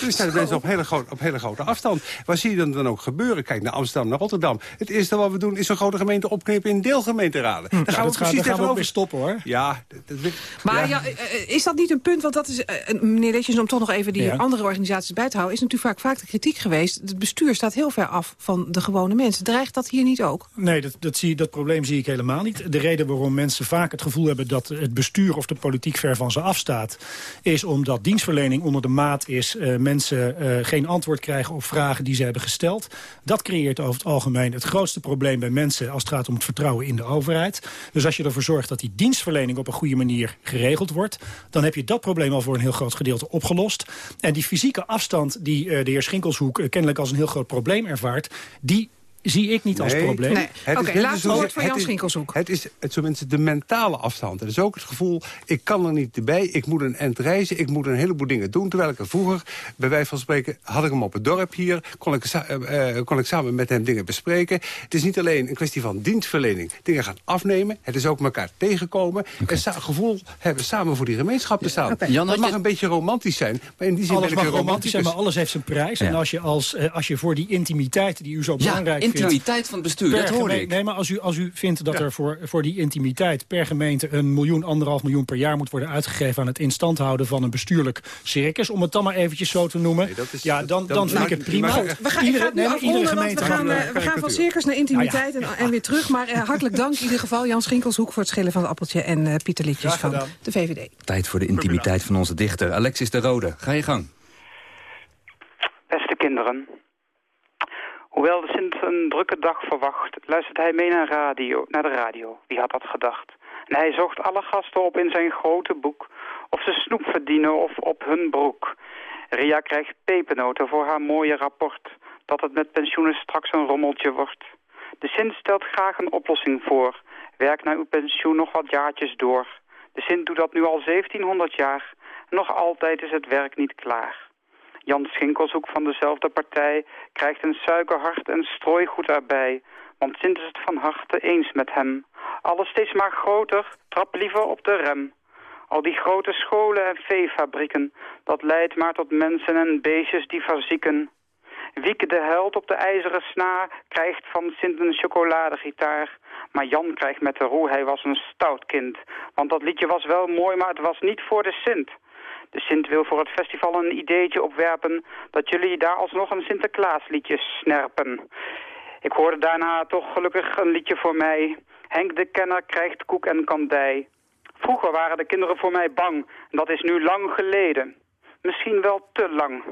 Speaker 17: dus zijn de mensen op hele, grote, op hele grote afstand. Waar zie je dan, dan ook gebeuren? Kijk naar Amsterdam, naar Rotterdam. Het eerste wat we doen is een grote gemeente opknippen in deelgemeenteraden. Daar
Speaker 18: Nou,
Speaker 17: gaan we
Speaker 18: dat gaan,
Speaker 17: precies
Speaker 18: daar gaan we ook
Speaker 17: tegenover.
Speaker 18: weer stoppen, hoor.
Speaker 17: Ja, dat, dat-
Speaker 8: Maar
Speaker 17: ja.
Speaker 8: ja, eh, is dat niet een punt, want dat is, eh, meneer Letjes, om toch nog even die
Speaker 18: Ja.
Speaker 8: andere organisaties bij te houden, is natuurlijk vaak, vaak de kritiek geweest. Het bestuur staat heel ver af van de gewone mensen. Dreigt dat hier niet ook?
Speaker 18: Nee, dat, dat, zie, dat probleem zie ik helemaal niet. De reden waarom mensen vaak het gevoel hebben dat het bestuur of de politiek ver van ze afstaat... is omdat dienstverlening onder de maat is. eh, mensen eh, geen antwoord krijgen op vragen die ze hebben gesteld. Dat creëert over het algemeen het grootste probleem bij mensen... als het gaat om het vertrouwen in de overheid. Dus als je ervoor zorgt dat die dienstverlening op een goede manier geregeld wordt... dan heb je dat probleem al voor een heel groot gedeelte opgelost. En die fysieke afstand die eh, de heer Schinkelshoek kennelijk als een heel groot probleem ervaart... die zie ik niet als probleem.
Speaker 17: het is
Speaker 8: Oké, laatste
Speaker 17: zo-
Speaker 8: woord voor
Speaker 17: het
Speaker 8: Jan Schinkelshoek.
Speaker 17: Het is het, zo mensen de mentale afstand. Het is ook het gevoel, ik kan er niet bij, ik moet een end reizen... ik moet een heleboel dingen doen, terwijl ik er vroeger... bij wijze van spreken, had ik hem op het dorp hier... kon ik, eh, eh, kon ik samen met hem dingen bespreken. Het is niet alleen een kwestie van dienstverlening. Dingen gaan afnemen, het is ook elkaar tegenkomen... en sa- gevoel hebben samen voor die gemeenschap te staan.
Speaker 9: Jan,
Speaker 17: dat mag
Speaker 9: je-
Speaker 17: een beetje romantisch zijn, maar in die zin
Speaker 18: Alles
Speaker 17: ben ik
Speaker 18: mag romantisch zijn, maar alles heeft zijn prijs.
Speaker 9: Ja.
Speaker 18: En als je, als, eh, als je voor die intimiteit die u zo
Speaker 9: Ja,
Speaker 18: belangrijk vindt...
Speaker 9: intimiteit van het bestuur,
Speaker 18: per
Speaker 9: dat hoorde
Speaker 18: gemeen-
Speaker 9: ik.
Speaker 18: Nee, maar als u, als u vindt dat er voor, voor die intimiteit per gemeente... een miljoen, anderhalf miljoen per jaar moet worden uitgegeven... aan het instand houden van een bestuurlijk circus... om het dan maar eventjes zo te noemen. ja, dan, dan vind
Speaker 17: nou,
Speaker 18: ik het prima.
Speaker 8: We gaan,
Speaker 18: nee,
Speaker 8: afronden, want
Speaker 18: gemeente
Speaker 8: we
Speaker 18: mag-
Speaker 8: gaan, eh, we gaan van circus naar intimiteit en, en weer terug. Maar eh, hartelijk dank in ieder geval Jan Schinkelshoek voor het schillen van het appeltje... en eh, Pieter Lietjes van de VVD.
Speaker 9: Tijd voor de intimiteit van onze dichter. Alexis de Rode, ga je gang.
Speaker 19: Beste kinderen. Hoewel de Sint een drukke dag verwacht, luistert hij mee naar, radio, naar de radio. Wie had dat gedacht? En hij zocht alle gasten op in zijn grote boek. Of ze snoep verdienen of op hun broek. Ria krijgt pepernoten voor haar mooie rapport. Dat het met pensioenen straks een rommeltje wordt. De Sint stelt graag een oplossing voor. Werk naar uw pensioen nog wat jaartjes door. De Sint doet dat nu al 1700 jaar. Nog altijd is het werk niet klaar. Jan Schinkelshoek van dezelfde partij krijgt een suikerhart en strooigoed erbij. Want Sint is het van harte eens met hem. Alles steeds maar groter, trap liever op de rem. Al die grote scholen en veefabrieken, dat leidt maar tot mensen en beestjes die verzieken. Wieke de held op de ijzeren snaar krijgt van Sint een chocoladegitaar. Maar Jan krijgt met de roe, hij was een stout kind. Want dat liedje was wel mooi, maar het was niet voor de Sint. De Sint wil voor het festival een ideetje opwerpen... dat jullie daar alsnog een Sinterklaasliedje snerpen. Ik hoorde daarna toch gelukkig een liedje voor mij. Henk de Kenner krijgt koek en kandij. Vroeger waren de kinderen voor mij bang. En dat is nu lang geleden. Misschien wel te lang.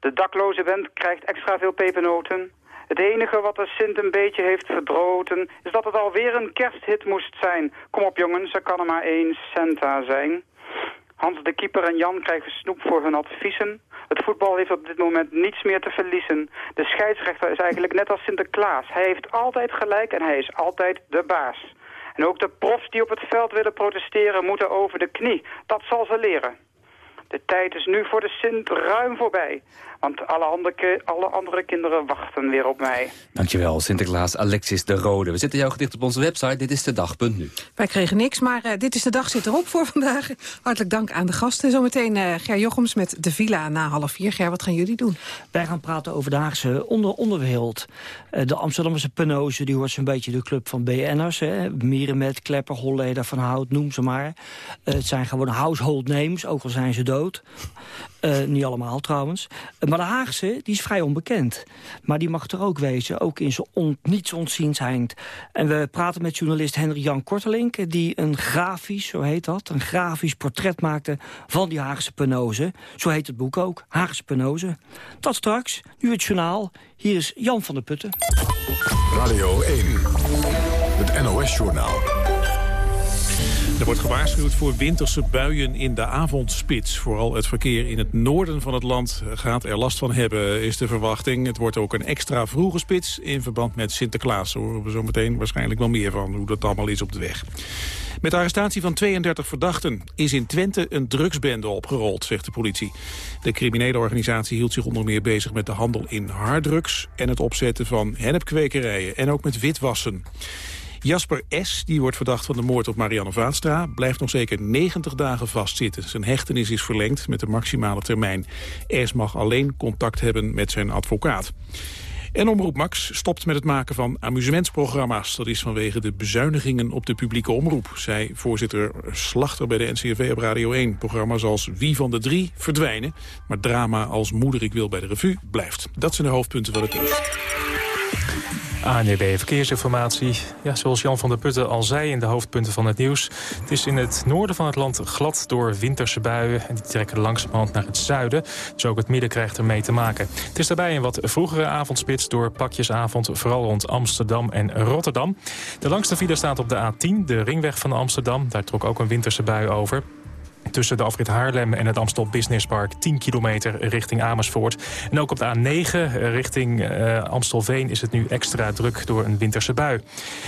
Speaker 19: De dakloze bent krijgt extra veel pepernoten. Het enige wat de Sint een beetje heeft verdroten... is dat het alweer een kersthit moest zijn. Kom op jongens, er kan er maar één Santa zijn. Hans de Keeper en Jan krijgen snoep voor hun adviezen. Het voetbal heeft op dit moment niets meer te verliezen. De scheidsrechter is eigenlijk net als Sinterklaas. Hij heeft altijd gelijk en hij is altijd de baas. En ook de profs die op het veld willen protesteren moeten over de knie. Dat zal ze leren. De tijd is nu voor de Sint ruim voorbij. Want alle andere, alle andere kinderen wachten weer op mij.
Speaker 9: Dankjewel, Sinterklaas Alexis de Rode. We zetten jouw gedicht op onze website. Dit is de dag.nu.
Speaker 8: Wij kregen niks, maar uh, dit is de dag zit erop voor vandaag. Hartelijk dank aan de gasten. Zometeen uh, Ger Jochems met de villa na half vier. Ger, wat gaan jullie doen?
Speaker 20: Wij gaan praten over de Haagse onder onderwereld. Uh, de Amsterdamse penose, die hoort zo'n beetje de club van BN'ers. Mierenmet, Klepper, Holleder, Van Hout, noem ze maar. het zijn gewoon household names, ook al zijn ze dood. Niet allemaal trouwens. Maar de Haagse, die is vrij onbekend. Maar die mag er ook wezen, ook in zijn on, niets. En we praten met journalist Henry Jan Kortelink... die een grafisch, zo heet dat, een grafisch portret maakte... van die Haagse penose. Zo heet het boek ook, Haagse penose. Dat straks, nu het journaal. Hier is Jan van der Putten.
Speaker 1: Radio 1, het NOS-journaal.
Speaker 2: Er wordt gewaarschuwd voor winterse buien in de avondspits. Vooral het verkeer in het noorden van het land gaat er last van hebben, is de verwachting. Het wordt ook een extra vroege spits in verband met Sinterklaas. Daar horen we zo meteen waarschijnlijk wel meer van, hoe dat allemaal is op de weg. Met de arrestatie van 32 verdachten is in Twente een drugsbende opgerold, zegt de politie. De criminele organisatie hield zich onder meer bezig met de handel in harddrugs... en het opzetten van hennepkwekerijen en ook met witwassen. Jasper S., die wordt verdacht van de moord op Marianne Vaatstra... blijft nog zeker 90 dagen vastzitten. Zijn hechtenis is verlengd met de maximale termijn. S. mag alleen contact hebben met zijn advocaat. En Omroep Max stopt met het maken van amusementsprogramma's. Dat is vanwege de bezuinigingen op de publieke omroep... zei voorzitter Slachter bij de NCRV op Radio 1. Programma's als Wie van de Drie verdwijnen... maar drama als Moeder ik wil bij de revue blijft. Dat zijn de hoofdpunten van het nieuws.
Speaker 5: ANEB Verkeersinformatie. Ja, zoals Jan van der Putten al zei in de hoofdpunten van het nieuws. Het is in het noorden van het land glad door winterse buien. En die trekken langzamerhand naar het zuiden. Dus ook het midden krijgt er mee te maken. Het is daarbij een wat vroegere avondspits door pakjesavond. Vooral rond Amsterdam en Rotterdam. De langste file staat op de A10, de ringweg van Amsterdam. Daar trok ook een winterse bui over. Tussen de afrit Haarlem en het Amstel Business Park 10 kilometer richting Amersfoort. En ook op de A9 richting uh, Amstelveen is het nu extra druk door een winterse bui.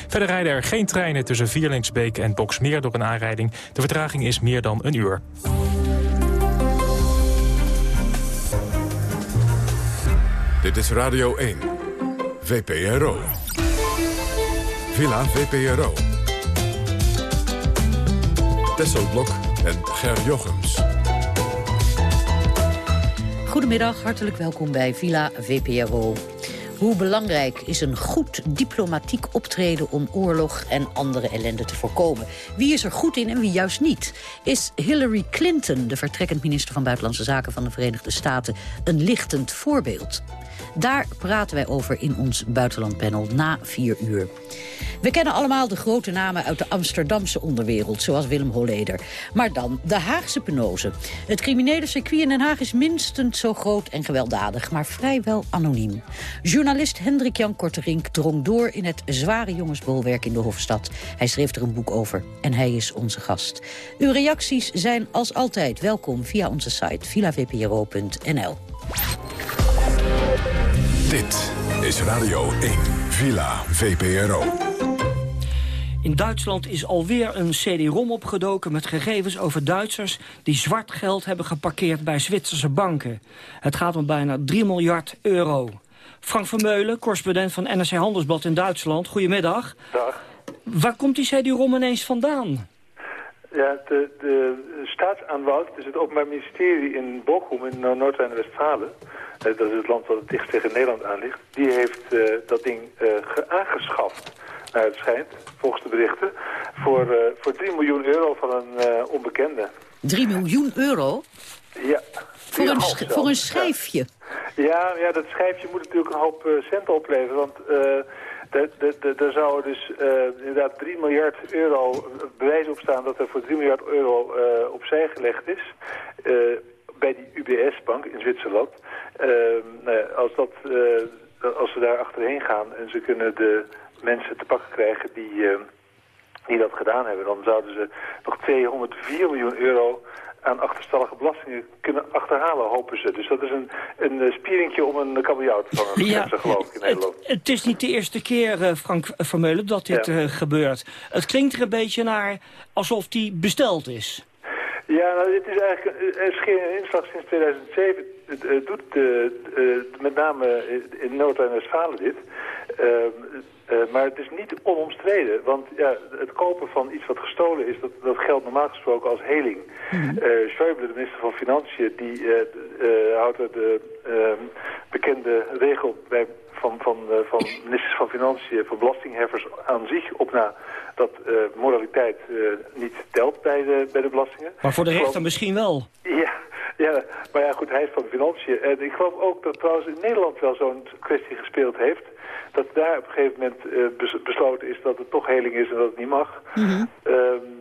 Speaker 5: Verder rijden er geen treinen tussen Vierlingsbeek en Boksmeer door een aanrijding. De vertraging is meer dan een uur.
Speaker 1: Dit is Radio 1. VPRO. Villa VPRO. Tesselblok en Ger Jochems.
Speaker 21: Goedemiddag, hartelijk welkom bij Villa VPRO. Hoe belangrijk is een goed diplomatiek optreden om oorlog en andere ellende te voorkomen? Wie is er goed in en wie juist niet? Is Hillary Clinton, de vertrekkend minister van Buitenlandse Zaken van de Verenigde Staten, een lichtend voorbeeld? Daar praten wij over in ons buitenlandpanel na vier uur. We kennen allemaal de grote namen uit de Amsterdamse onderwereld... zoals Willem Holleder. Maar dan de Haagse penose. Het criminele circuit in Den Haag is minstens zo groot en gewelddadig... maar vrijwel anoniem. Journalist Hendrik Jan Korterink drong door in het zware jongensbolwerk in de Hofstad. Hij schreef er een boek over en hij is onze gast. Uw reacties zijn als altijd welkom via onze site villavpro.nl.
Speaker 1: Dit is Radio 1, Villa VPRO.
Speaker 20: In Duitsland is alweer een CD-ROM opgedoken met gegevens over Duitsers... die zwart geld hebben geparkeerd bij Zwitserse banken. Het gaat om bijna 3 miljard euro. Frank Vermeulen, correspondent van NRC Handelsblad in Duitsland. Goedemiddag.
Speaker 22: Dag.
Speaker 20: Waar komt die CD-ROM ineens vandaan?
Speaker 22: Ja, de, de staatsaanwalt, dus het Openbaar Ministerie in Bochum in Noord-Rijn-Westfalen... eh, dat is het land wat het dichtst tegen Nederland aan ligt... die heeft eh, dat ding eh, ge- aangeschaft, naar het schijnt, volgens de berichten... voor, eh, voor 3 miljoen euro van een eh, onbekende.
Speaker 21: 3 miljoen euro?
Speaker 22: Ja.
Speaker 21: Voor een,
Speaker 22: 3,5
Speaker 21: sch-
Speaker 22: zelfs.
Speaker 21: voor een schijfje?
Speaker 22: Ja, ja, dat schijfje moet natuurlijk een hoop eh, centen opleveren. Want eh, daar- zou dus eh, inderdaad 3 miljard euro bewijs op staan dat er voor 3 miljard euro eh, opzij gelegd is. eh, bij die UBS-bank in Zwitserland. Eh, nou als, dat, als we daar achterheen gaan en ze kunnen de mensen te pakken krijgen die, die dat gedaan hebben... dan zouden ze nog 204 miljoen euro aan achterstallige belastingen kunnen achterhalen, hopen ze. Dus dat is een, een eh, spieringje om een kabeljauw te vangen,
Speaker 20: Ja,
Speaker 22: ze geloof ik in Nederland.
Speaker 20: Het is niet de eerste keer, eh, Frank Vermeulen, dat dit
Speaker 22: Ja.
Speaker 20: eh, gebeurt. Het klinkt er een beetje naar alsof die besteld is.
Speaker 22: Ja, nou, dit is eigenlijk er is geen inslag sinds 2007. Het doet eh, met name in Noord-Rijn-Westfalen dit. Ehm, eh, maar het is niet onomstreden, want ja, het kopen van iets wat gestolen is, dat, dat geldt normaal gesproken als heling. Eh Schäuble, de minister van Financiën, die eh, eh, houdt er de ehm, bekende regel bij, van, van, eh, van ministers van Financiën, van belastingheffers aan zich op na dat eh, moraliteit eh, niet telt bij de, bij de belastingen.
Speaker 20: Maar voor de rechter
Speaker 22: geloof-
Speaker 20: misschien wel.
Speaker 22: ja, ja, maar ja, goed, hij is van financiën. En ik geloof ook dat trouwens in Nederland wel zo'n kwestie gespeeld heeft. Dat daar op een gegeven moment eh, bes- besloten is dat het toch heling is en dat het niet mag. Ehm,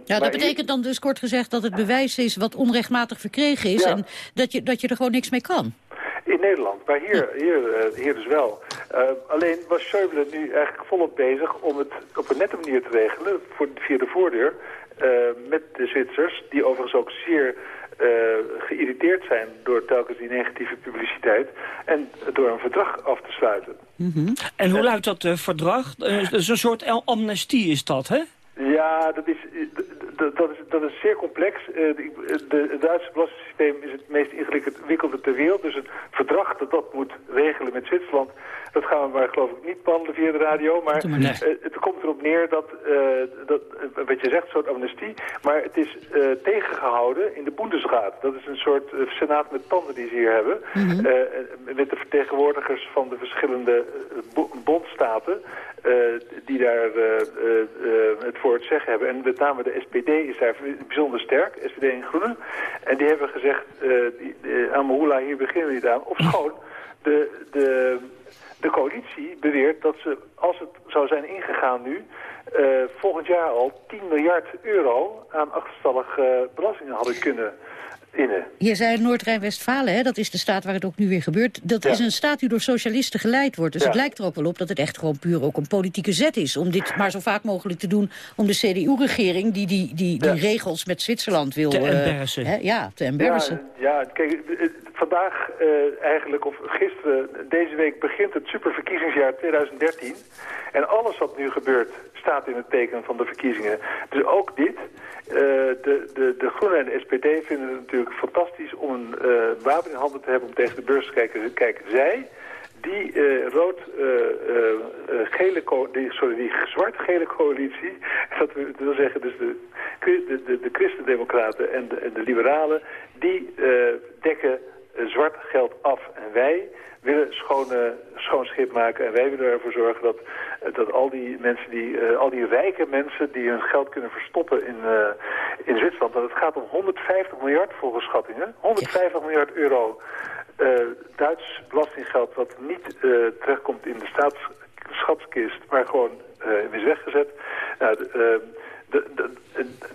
Speaker 21: Ja, dat betekent dan dus kort gezegd dat het bewijs is wat onrechtmatig verkregen is...
Speaker 22: Ja.
Speaker 21: en dat je, dat je er gewoon niks mee kan.
Speaker 22: In Nederland, maar hier, hier, eh, hier dus wel. Eh, alleen was Schäuble nu eigenlijk volop bezig om het op een nette manier te regelen, voor, via de voordeur, eh, met de Zwitsers, die overigens ook zeer geïrriteerd zijn door telkens die negatieve publiciteit, en door een verdrag af te sluiten.
Speaker 20: En hoe luidt dat eh, verdrag? Eh, dat is een soort amnestie is dat, hè?
Speaker 22: Ja, dat is, d- d- dat is, dat is zeer complex. Eh, het Duitse belastingssysteem is het meest ingewikkelde ter wereld. Dus het verdrag dat dat moet regelen met Zwitserland... dat gaan we maar geloof ik niet behandelen via de radio. Maar eh, het komt erop neer dat, eh, dat wat je zegt, een soort amnestie... maar het is eh, tegengehouden in de Bundesraad. Dat is een soort senaat met tanden die ze hier hebben. Eh, met de vertegenwoordigers van de verschillende bo- bondstaten... die daar het voor het zeggen hebben. En met name de SPD is daar bijzonder sterk, SPD en Groenen. En die hebben gezegd, eh die, Mahula, hier beginnen we niet aan. Of schoon, de, de, de coalitie beweert dat ze, als het zou zijn ingegaan nu... eh, volgend jaar al 10 miljard euro aan achterstallige belastingen hadden kunnen innen.
Speaker 21: Je zei Noord-Rijn-Westfalen, hè? dat is de staat waar het ook nu weer gebeurt. Dat
Speaker 22: Ja.
Speaker 21: is een staat die door socialisten geleid wordt. Dus
Speaker 22: Ja.
Speaker 21: het lijkt er ook wel op dat het echt gewoon puur ook een politieke zet is... om dit maar zo vaak mogelijk te doen om de CDU-regering... die die, die, die regels met Zwitserland wil...
Speaker 20: Te
Speaker 21: eh,
Speaker 20: embarrassen.
Speaker 21: hè, ja, te embarrassen.
Speaker 22: Ja, ja kijk, eh, eh, vandaag eh, eigenlijk, of gisteren, deze week begint het superverkiezingsjaar 2013. En alles wat nu gebeurt staat in het teken van de verkiezingen. Dus ook dit. eh, de, de, de Groenen en de SPD vinden het natuurlijk fantastisch om een eh, wapen in handen te hebben om tegen de beurs te kijken. Kijk, zij die rood, gele, co- die, sorry, die zwart-gele coalitie, dat wil zeggen dus de, de, de, de christendemocraten en de, en de liberalen, die dekken zwart geld af. En wij willen schone, schoon schip maken en wij willen ervoor zorgen dat, eh, dat al die mensen, die, eh, al die rijke mensen die hun geld kunnen verstoppen in, eh, in Zwitserland, want het gaat om 150 miljard volgens schattingen, 150 miljard euro Duits belastinggeld wat niet terechtkomt in de staatsschatkist, maar gewoon is weggezet. Nou,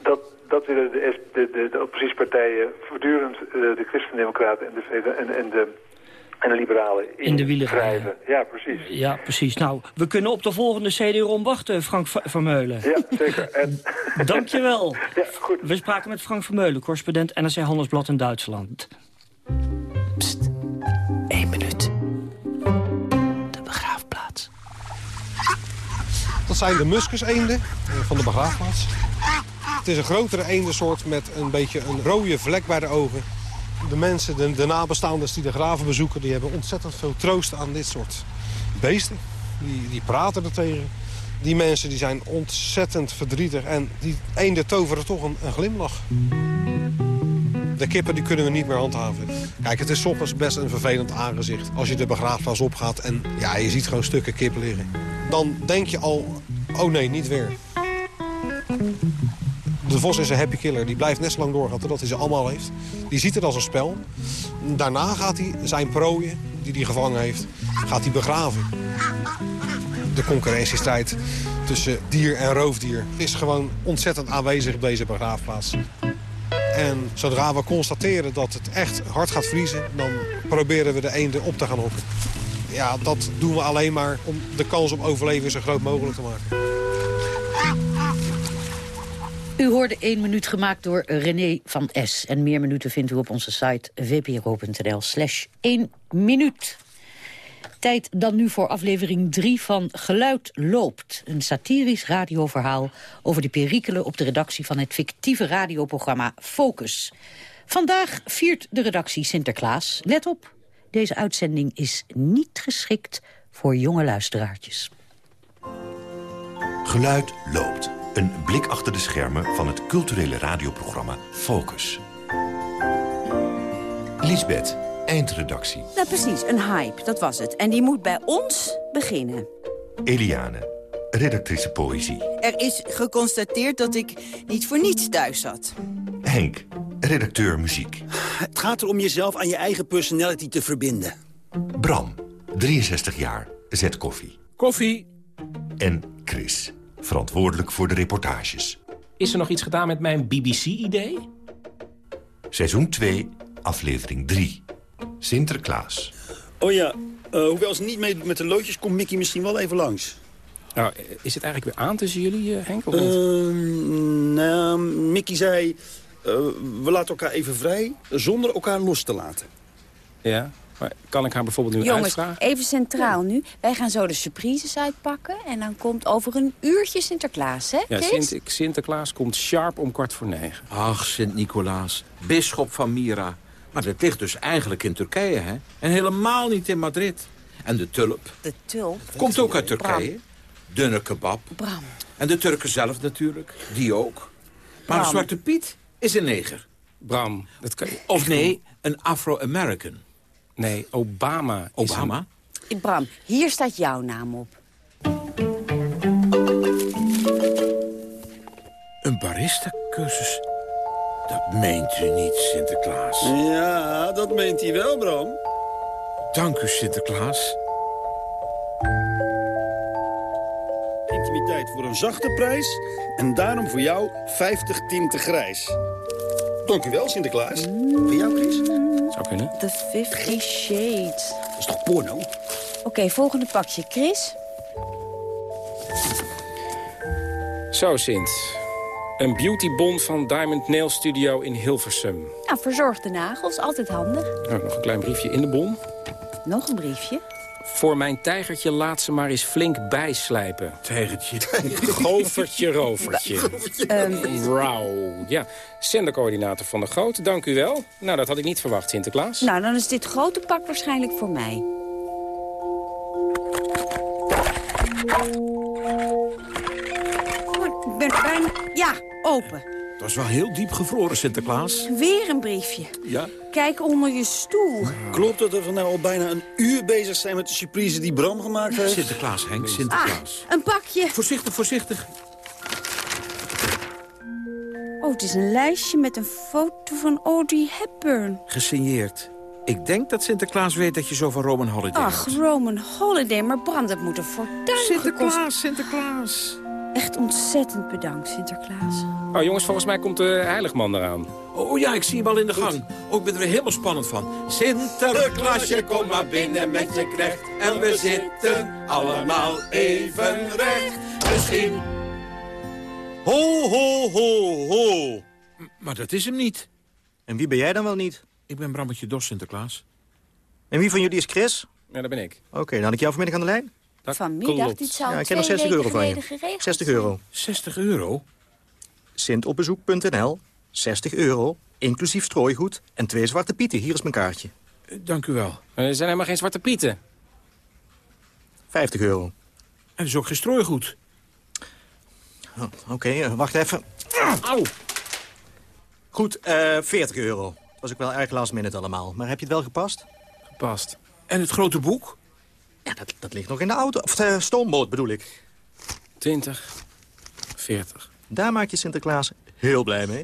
Speaker 22: dat, dat willen de, de, de, de oppositiepartijen voortdurend, eh, de Christendemocraten en de, en, en de, en de liberalen
Speaker 20: In de wielen
Speaker 22: wrijven. Ja, precies.
Speaker 20: Ja, precies. Nou, we kunnen op de volgende CD-ROM wachten, Frank Vermeulen.
Speaker 22: Ja, zeker. En,
Speaker 20: Dankjewel.
Speaker 22: Ja, goed.
Speaker 20: We spraken met Frank Vermeulen, correspondent NRC Handelsblad in Duitsland.
Speaker 23: Eén Dat zijn de muskuseenden eh, van de begraafplaats. Het is een grotere eendensoort met een beetje een rode vlek bij de ogen. De mensen, de, de nabestaanders die de graven bezoeken... die hebben ontzettend veel troost aan dit soort beesten. Die, die praten er tegen. Die mensen die zijn ontzettend verdrietig. En die eenden toveren toch een, glimlach. De kippen die kunnen we niet meer handhaven. Kijk, het is soms best een vervelend aangezicht. Als je de begraafplaats opgaat en ja, je ziet gewoon stukken kip liggen. Dan denk je al, oh nee, niet weer. De vos is een happy killer. Die blijft net zo lang doorgaan totdat hij ze allemaal heeft. Die ziet het als een spel. Daarna gaat hij zijn prooien, die hij gevangen heeft, gaat hij begraven. De concurrentiestrijd tussen dier en roofdier is gewoon ontzettend aanwezig op deze begraafplaats. En zodra we constateren dat het echt hard gaat vriezen... dan proberen we de eenden op te gaan hokken. Ja, dat doen we alleen maar om de kans op overleven zo groot mogelijk te maken.
Speaker 21: U hoorde één minuut gemaakt door René van S. En meer minuten vindt u op onze site vpro.nl slash 1 minuut. Tijd dan nu voor aflevering 3 van Geluid loopt. Een satirisch radioverhaal over de perikelen op de redactie van het fictieve radioprogramma Focus. Vandaag viert de redactie Sinterklaas. Let op, deze uitzending is niet geschikt voor jonge luisteraartjes.
Speaker 24: Geluid loopt. Een blik achter de schermen van het culturele radioprogramma Focus. Lisbeth, eindredactie.
Speaker 25: Nou precies, een hype, dat was het. En die moet bij ons beginnen.
Speaker 24: Eliane, redactrice poëzie.
Speaker 26: Er is geconstateerd dat ik niet voor niets thuis zat.
Speaker 24: Henk, redacteur muziek.
Speaker 27: Het gaat erom jezelf aan je eigen personality te verbinden.
Speaker 24: Bram, 63 jaar, zet koffie.
Speaker 28: Koffie.
Speaker 24: En Chris, verantwoordelijk voor de reportages.
Speaker 28: Is er nog iets gedaan met mijn BBC-idee?
Speaker 24: Seizoen 2, aflevering 3. Sinterklaas.
Speaker 27: Oh ja, uh, hoewel ze niet meedoet met de loodjes... komt Mickey misschien wel even langs.
Speaker 28: Nou, is het eigenlijk weer aan tussen jullie, uh, Henk? Of
Speaker 27: uh, nou, Mickey zei... we laten elkaar even vrij, zonder elkaar los te laten.
Speaker 28: Ja, maar kan ik haar bijvoorbeeld nu
Speaker 25: Jongens,
Speaker 28: uitvragen?
Speaker 25: even centraal nu. Wij gaan zo de surprises uitpakken. En dan komt over een uurtje Sinterklaas, hè,
Speaker 28: Ja? Sint Sinterklaas komt sharp om kwart voor negen.
Speaker 2: Ach, Sint-Nicolaas, bisschop van Myra. Maar dat ligt dus eigenlijk in Turkije, hè? En helemaal niet in Madrid. En de tulp
Speaker 25: De tulp.
Speaker 2: komt ook uit Turkije. Dunne kebab.
Speaker 25: Bram.
Speaker 2: En de Turken zelf natuurlijk, die ook. Maar
Speaker 28: Bram.
Speaker 2: Zwarte Piet is een neger.
Speaker 28: Bram, dat kan je
Speaker 2: Of nee, een Afro-American.
Speaker 28: Nee, Obama.
Speaker 2: Obama?
Speaker 25: Bram, hier staat jouw naam op.
Speaker 2: Een barista-cursus? Dat meent u niet, Sinterklaas.
Speaker 27: Ja, dat meent hij wel, Bram.
Speaker 2: Dank u, Sinterklaas.
Speaker 27: Intimiteit voor een zachte prijs. En daarom voor jou 50 tinten grijs. Dank u wel, Sinterklaas. Voor jou, Chris?
Speaker 28: Zou kunnen.
Speaker 25: The Fifty Shades.
Speaker 27: Dat is toch porno?
Speaker 25: Oké, volgende pakje. Chris?
Speaker 28: Zo, Sint. Een beautybond van Diamond Nail Studio in Hilversum.
Speaker 25: Nou, verzorgde nagels, altijd handig.
Speaker 28: Oh, nog een klein briefje in de bon.
Speaker 25: Nog een briefje.
Speaker 28: Voor mijn tijgertje laat ze maar eens flink bijslijpen.
Speaker 2: Tijgertje.
Speaker 28: Govertje, rovertje.
Speaker 25: Ehm.
Speaker 28: Rauw. Ja, zendercoördinator van de Groot, dank u wel. Nou, dat had ik niet verwacht, Sinterklaas.
Speaker 25: Nou, dan is dit grote pak waarschijnlijk voor mij. Oh, ik ben bijna... Ja, open.
Speaker 2: Dat was wel heel diep gevroren, Sinterklaas.
Speaker 25: Weer een briefje.
Speaker 2: Ja?
Speaker 25: Kijk onder je stoel.
Speaker 27: Klopt dat we nou al bijna een uur bezig zijn met de surprise die Bram gemaakt heeft?
Speaker 2: Sinterklaas, Henk, Sinterklaas.
Speaker 25: Ah, een pakje.
Speaker 2: Voorzichtig, voorzichtig.
Speaker 25: Oh, het is een lijstje met een foto van Audrey Hepburn.
Speaker 2: Gesigneerd. Ik denk dat Sinterklaas weet dat je zo van Roman Holiday
Speaker 25: Ach. Roman Holiday, maar Bram, dat moet een fortuin
Speaker 2: Sinterklaas,
Speaker 25: gekost-
Speaker 2: Sinterklaas.
Speaker 25: Echt ontzettend bedankt, Sinterklaas.
Speaker 28: Oh, jongens, volgens mij komt de heiligman eraan.
Speaker 2: Oh ja, ik zie hem al in de gang. Oh, ik ben er weer helemaal spannend van. Sinterklaasje, kom maar binnen met je knecht. En we zitten allemaal even recht. Misschien...
Speaker 29: Ho, ho, ho, ho.
Speaker 2: Maar dat is hem niet.
Speaker 29: En wie ben jij dan wel niet?
Speaker 2: Ik ben Brammetje Dos, Sinterklaas.
Speaker 29: En wie van jullie is Chris?
Speaker 28: Ja, dat ben ik.
Speaker 29: Oké, dan had ik jou vanmiddag aan de lijn.
Speaker 28: Dat
Speaker 25: Vanmiddag,
Speaker 28: klopt.
Speaker 25: dit zou
Speaker 29: Ja, ik
Speaker 25: twee
Speaker 29: heb nog 60
Speaker 25: weken
Speaker 29: euro van je.
Speaker 25: geleden geregeld
Speaker 29: 60
Speaker 25: zijn.
Speaker 29: euro.
Speaker 28: 60 euro?
Speaker 29: Sintopbezoek.nl. 60 euro, inclusief strooigoed en twee zwarte pieten. Hier is mijn kaartje.
Speaker 28: Eh, Dank u wel. Maar Er zijn helemaal geen zwarte pieten.
Speaker 29: 50 euro.
Speaker 28: En dus ook geen strooigoed.
Speaker 29: Oh, Oké, eh, wacht even.
Speaker 28: Au!
Speaker 29: Goed, eh 40 euro. Het was ook wel erg last minute allemaal. Maar heb je het wel gepast?
Speaker 28: Gepast. En het grote boek?
Speaker 29: Ja, dat, dat ligt nog in de auto. Of de stoomboot bedoel ik.
Speaker 28: 20. 40.
Speaker 29: Daar maak je Sinterklaas heel blij mee.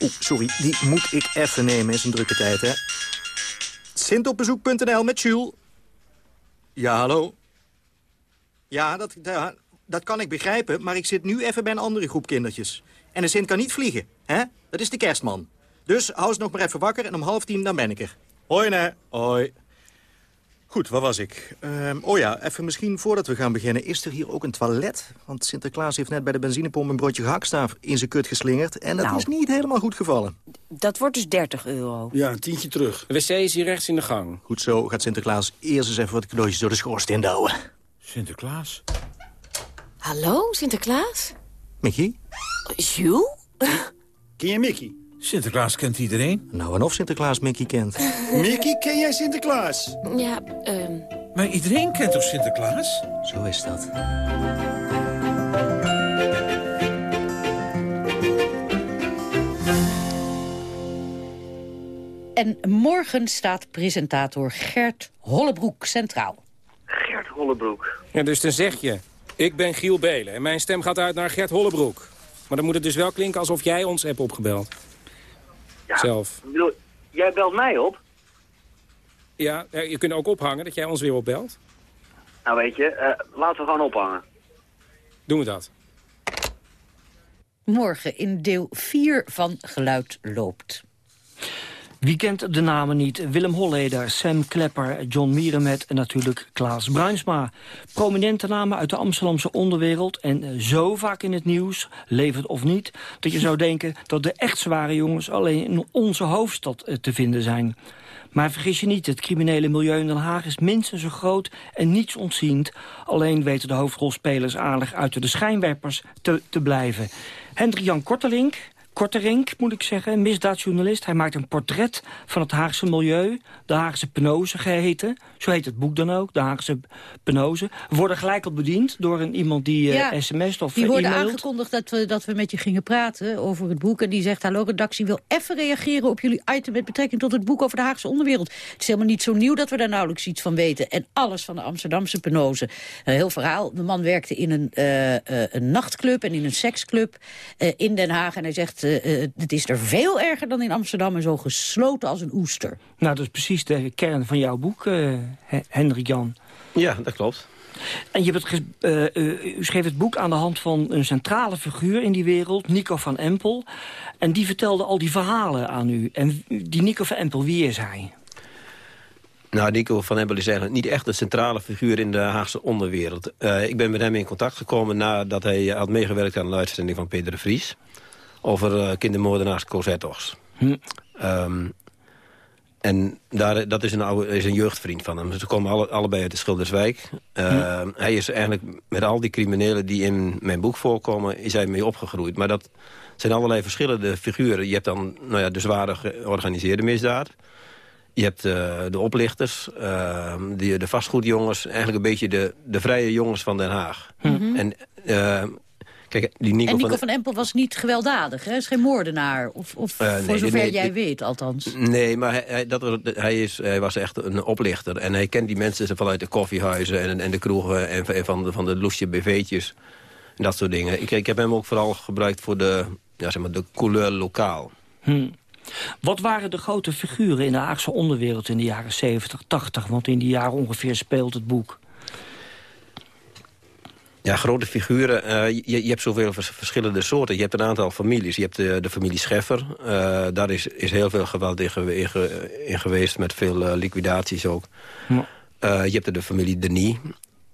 Speaker 29: Oeh, sorry, die moet ik even nemen. Is een drukke tijd, hè. Sintopbezoek.nl met Jules. Ja, hallo. Ja, dat, dat, dat kan ik begrijpen, maar ik zit nu even bij een andere groep kindertjes. En de Sint kan niet vliegen, hè? Dat is de kerstman. Dus hou ze nog maar even wakker en om half tien dan ben ik er. Hoi, nee. Hoi. Goed, waar was ik? Ehm, oh ja, even misschien voordat we gaan beginnen. Is er hier ook een toilet? Want Sinterklaas heeft net bij de benzinepomp een broodje gehaktstaaf in zijn kut geslingerd. En dat
Speaker 25: Nou.
Speaker 29: is niet helemaal goed gevallen.
Speaker 25: Dat wordt dus 30 euro.
Speaker 29: Ja, een tientje terug.
Speaker 28: De wc is hier rechts in de gang.
Speaker 29: Goed zo, gaat Sinterklaas eerst eens even wat cadeautjes door de schoorsteen douwen.
Speaker 28: Sinterklaas?
Speaker 25: Hallo, Sinterklaas?
Speaker 29: Mickey?
Speaker 25: Jules?
Speaker 29: Ken je Mickey?
Speaker 28: Sinterklaas kent iedereen.
Speaker 29: Nou, en of Sinterklaas Mickey kent.
Speaker 30: Mickey, ken jij Sinterklaas?
Speaker 25: Ja, ehm...
Speaker 28: Maar iedereen kent toch Sinterklaas?
Speaker 29: Zo is dat.
Speaker 21: En morgen staat presentator Gert Hollebroek centraal.
Speaker 28: Gert Hollebroek. Ja, dus dan zeg je, ik ben Giel Belen en mijn stem gaat uit naar Gert Hollebroek. Maar dan moet het dus wel klinken alsof jij ons hebt opgebeld.
Speaker 31: Ja,
Speaker 28: Zelf.
Speaker 31: bedoel, jij belt mij op.
Speaker 28: Ja, ja, je kunt ook ophangen dat jij ons weer opbelt.
Speaker 31: Nou weet je, eh, laten we gewoon ophangen.
Speaker 28: Doen we dat.
Speaker 21: Morgen in deel 4 van Geluid loopt.
Speaker 20: Wie kent de namen niet? Willem Holleder, Sam Klepper, John Mierenmet en natuurlijk Klaas Bruinsma. Prominente namen uit de Amsterdamse onderwereld en eh, zo vaak in het nieuws, levend of niet, dat je zou denken dat de echt zware jongens alleen in onze hoofdstad eh, te vinden zijn. Maar vergis je niet, het criminele milieu in Den Haag is minstens zo groot en niets ontziend. Alleen weten de hoofdrolspelers aardig uit de schijnwerpers te, te blijven. Hendrik Jan Kortelink, Korterink, moet ik zeggen, misdaadjournalist. Hij maakt een portret van het Haagse milieu, de Haagse penose geheten. Zo heet het boek dan ook, de Haagse penose. We worden gelijk al bediend door een, iemand die eh, sms't of
Speaker 21: die
Speaker 20: eh,
Speaker 21: hoorde
Speaker 20: e-mailt.
Speaker 21: aangekondigd dat we, dat we met je gingen praten over het boek. En die zegt, hallo redactie, wil even reageren op jullie item... met betrekking tot het boek over de Haagse onderwereld. Het is helemaal niet zo nieuw dat we daar nauwelijks iets van weten. En alles van de Amsterdamse penose. Een heel verhaal. De man werkte in een, eh, eh, een nachtclub en in een seksclub in Den Haag. En hij zegt, eh, eh, het is er veel erger dan in Amsterdam... en zo gesloten als een oester.
Speaker 20: Nou, dat is precies de kern van jouw boek, eh, He- Hendrik Jan.
Speaker 32: Ja, dat klopt.
Speaker 20: En je hebt het u schreef het boek aan de hand van een centrale figuur in die wereld, Nico van Empel. En die vertelde al die verhalen aan u. En die Nico van Empel, wie is hij?
Speaker 32: Nou, Nico van Empel is eigenlijk niet echt een centrale figuur in de Haagse onderwereld. Eh, ik ben met hem in contact gekomen nadat hij had meegewerkt aan een uitzending van Peter de Vries. Over uh, kindermoordenaars Cosetos.
Speaker 20: Hm.
Speaker 32: Um, en daar, dat is een, oude, is een jeugdvriend van hem. Ze komen alle, allebei uit de Schilderswijk. Uh, hm. Hij is eigenlijk met al die criminelen die in mijn boek voorkomen... is hij mee opgegroeid. Maar dat zijn allerlei verschillende figuren. Je hebt dan nou ja, de zware georganiseerde misdaad. Je hebt uh, de oplichters, uh, die, de vastgoedjongens. Eigenlijk een beetje de, de vrije jongens van Den Haag.
Speaker 21: -hmm.
Speaker 32: En... Kijk, die Nico
Speaker 21: en Nico
Speaker 32: van,
Speaker 21: van Empel was niet gewelddadig, hè? Is geen moordenaar. Of, of uh, nee, voor zover nee, jij nee, weet, althans.
Speaker 32: Nee, maar hij, hij, dat, hij, is, hij was echt een oplichter. En hij kent die mensen vanuit de koffiehuizen en, en de kroegen... en, en van de, van de loesje BV'tjes en dat soort dingen. Ik, ik heb hem ook vooral gebruikt voor de, ja, zeg maar, de couleur lokaal.
Speaker 20: Hm. Wat waren de grote figuren in de Haagse onderwereld in de jaren 70, 80? Want in die jaren ongeveer speelt het boek.
Speaker 32: Ja, grote figuren. Uh, je, je, hebt zoveel vers verschillende soorten. Je hebt een aantal families. Je hebt de, de familie Scheffer. Uh, daar is, is heel veel geweld in, in, in geweest, met veel uh, liquidaties ook. Ja. je hebt de familie Denis,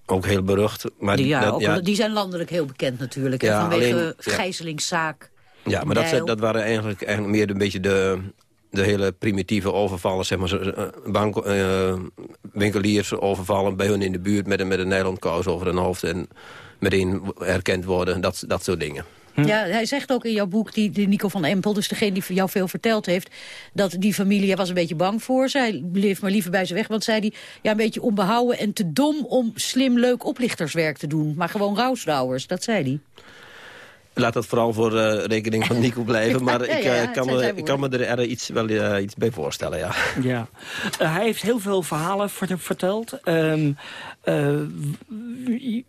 Speaker 32: ook heel berucht. Maar
Speaker 21: die, ja,
Speaker 32: dat,
Speaker 21: ook,
Speaker 32: ja,
Speaker 21: die zijn landelijk heel bekend natuurlijk, ja, vanwege alleen, gijzelingszaak.
Speaker 32: Ja, maar dat, dat waren eigenlijk, eigenlijk meer een beetje de de hele primitieve overvallen, zeg maar, eh, bank, eh, winkeliers overvallen bij hun in de buurt met een, met een nylon kous over hun hoofd en meteen herkend worden, dat, dat soort dingen.
Speaker 21: Ja, hij zegt ook in jouw boek, die, die Nico van Empel... dus degene die jou veel verteld heeft... dat die familie, hij was een beetje bang voor ze. Hij bleef maar liever bij ze weg, want zei hij... ja, een beetje onbehouden en te dom om slim leuk oplichterswerk te doen. Maar gewoon rouwsdouwers, dat zei hij.
Speaker 32: Laat dat vooral voor uh, rekening van Nico blijven. Maar ik, uh, kan, me, ik kan me er, er iets, wel uh, iets bij voorstellen, ja.
Speaker 20: ja. hij heeft heel veel verhalen verteld. Um,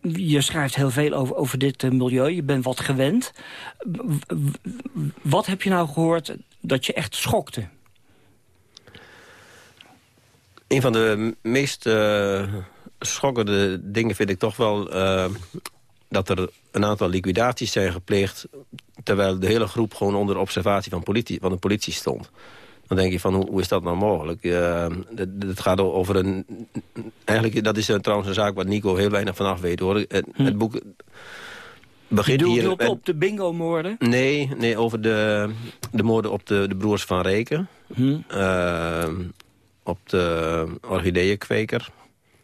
Speaker 20: je schrijft heel veel over, over dit milieu. Je bent wat gewend. Wat heb je nou gehoord dat je echt schokte?
Speaker 32: Een van de meest schokkende dingen vind ik toch wel dat er een aantal liquidaties zijn gepleegd... terwijl de hele groep gewoon onder observatie van, politie, van de politie stond. Dan denk je van, hoe, hoe is dat nou mogelijk? Uh, het, gaat over een... Eigenlijk, dat is trouwens een zaak waar Nico heel weinig vanaf weet, hoor. Het,
Speaker 20: hm.
Speaker 32: het boek begint hier...
Speaker 20: op, op de bingo-moorden?
Speaker 32: Nee, nee, over de, de moorden op de, de broers van Reken. Hm. Uh, op de orchideeënkweker.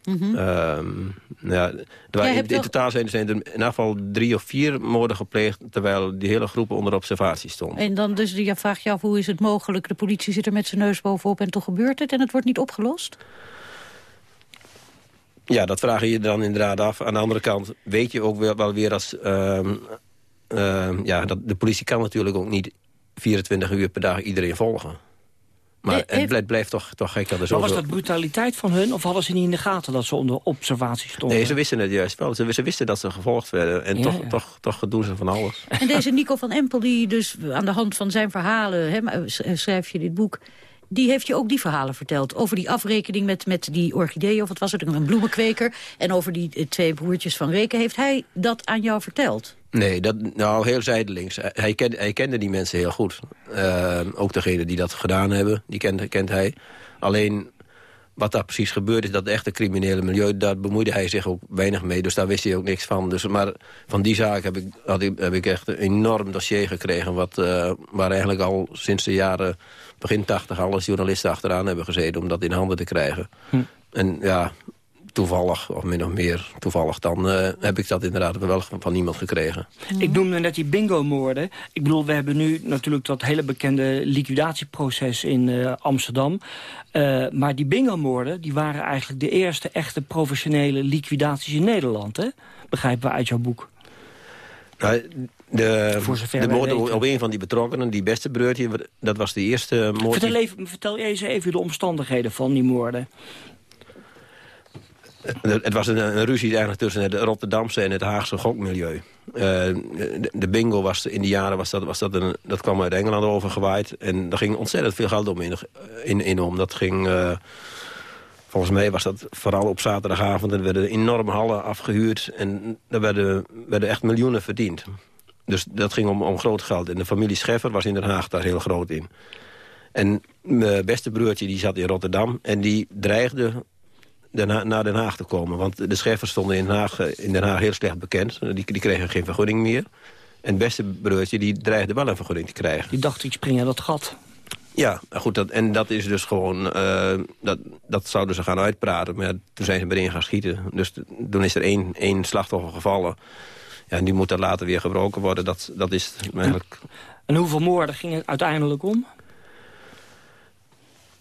Speaker 32: Mm ja, in, totaal zijn, er in ieder geval drie of vier moorden gepleegd... terwijl die hele groep onder observatie stond.
Speaker 21: En dan dus je vraagt je af hoe is het mogelijk... de politie zit er met zijn neus bovenop en toch gebeurt het... en het wordt niet opgelost?
Speaker 32: Ja, dat vraag je je dan inderdaad af. Aan de andere kant weet je ook wel, wel weer als... Uh, ja, dat, de politie kan natuurlijk ook niet 24 uur per dag iedereen volgen. Maar het blijft, blijft toch, toch gek dat er zo...
Speaker 20: Maar was dat brutaliteit van hun of hadden ze niet in de gaten dat ze onder observatie stonden?
Speaker 32: Nee, ze wisten het juist wel. Ze, wisten dat ze gevolgd werden en toch, Toch, toch doen ze van alles.
Speaker 21: En deze Nico van Empel, die dus aan de hand van zijn verhalen... Hè, schrijf je dit boek, die heeft je ook die verhalen verteld. Over die afrekening met, met die orchideeën, of wat was het, een bloemenkweker. En over die eh, twee broertjes van Reken. Heeft hij dat aan jou verteld?
Speaker 32: Nee, dat, nou heel zijdelings. Hij, kende, hij kende die mensen heel goed. Uh, ook degene die dat gedaan hebben, die kent, kent hij. Alleen wat daar precies gebeurd is, dat echte criminele milieu... daar bemoeide hij zich ook weinig mee, dus daar wist hij ook niks van. Dus, maar van die zaak heb ik, had ik, heb ik echt een enorm dossier gekregen... Wat, uh, waar eigenlijk al sinds de jaren begin tachtig... alle journalisten achteraan hebben gezeten om dat in handen te krijgen. Hm. En ja, toevallig, of min of meer toevallig... dan uh, heb ik dat inderdaad wel van, niemand gekregen.
Speaker 20: Ik noemde net die bingo-moorden. Ik bedoel, we hebben nu natuurlijk dat hele bekende liquidatieproces in uh, Amsterdam. Uh, maar die bingo-moorden, die waren eigenlijk de eerste echte professionele liquidaties in Nederland. Hè? Begrijpen we uit jouw boek.
Speaker 32: Nou, de, de moord op een van die betrokkenen, die beste breurtje, dat was de eerste moord...
Speaker 20: Vertel, even, vertel eens even de omstandigheden van die moorden.
Speaker 32: Het was een, een, ruzie eigenlijk tussen het Rotterdamse en het Haagse gokmilieu. Uh, de, bingo was in die jaren was dat, was dat, dat kwam uit Engeland overgewaaid. En daar ging ontzettend veel geld om in, in, in om. Dat ging, uh, volgens mij was dat vooral op zaterdagavond. Er werden enorme hallen afgehuurd. En er werden, werden echt miljoenen verdiend. Dus dat ging om, om groot geld. En de familie Scheffer was in Den Haag daar heel groot in. En mijn beste broertje die zat in Rotterdam. En die dreigde naar Den Haag te komen. Want de scheffers stonden in Den Haag, eh, in Den Haag heel slecht bekend. Die, die kregen geen vergunning meer. En het beste broertje die dreigde wel een vergunning te krijgen.
Speaker 20: Die dacht, ik spring in dat gat.
Speaker 32: Ja, goed, dat, en dat is dus gewoon... Uh, dat, dat zouden ze gaan uitpraten, maar toen zijn ze erin gaan schieten. Dus toen is er één, één slachtoffer gevallen. Ja, en die moet er later weer gebroken worden. Dat, dat is eigenlijk...
Speaker 20: En hoeveel moorden ging het uiteindelijk om?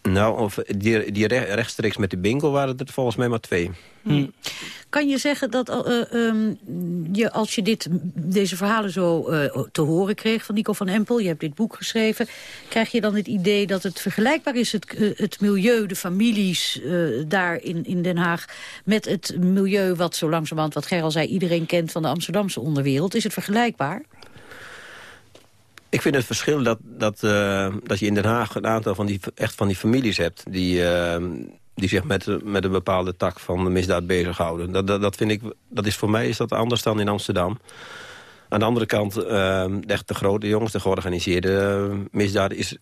Speaker 32: Nou, of die, die rechtstreeks met de bingo waren er volgens mij maar twee. Hm.
Speaker 21: Kan je zeggen dat uh, um, je, als je dit, deze verhalen zo uh, te horen kreeg van Nico van Empel... je hebt dit boek geschreven, krijg je dan het idee dat het vergelijkbaar is... het, het milieu, de families daar in, in Den Haag... met het milieu wat zo langzamerhand, wat Ger al zei... iedereen kent van de Amsterdamse onderwereld. Is het vergelijkbaar?
Speaker 32: Ik vind het verschil dat, dat, uh, dat je in Den Haag een aantal van die, echt van die families hebt... die, uh, die zich met, met een bepaalde tak van de misdaad bezighouden. Dat, dat, dat, vind ik, dat is voor mij is dat anders dan in Amsterdam. Aan de andere kant, uh, echt de grote jongens, de georganiseerde misdaad... is,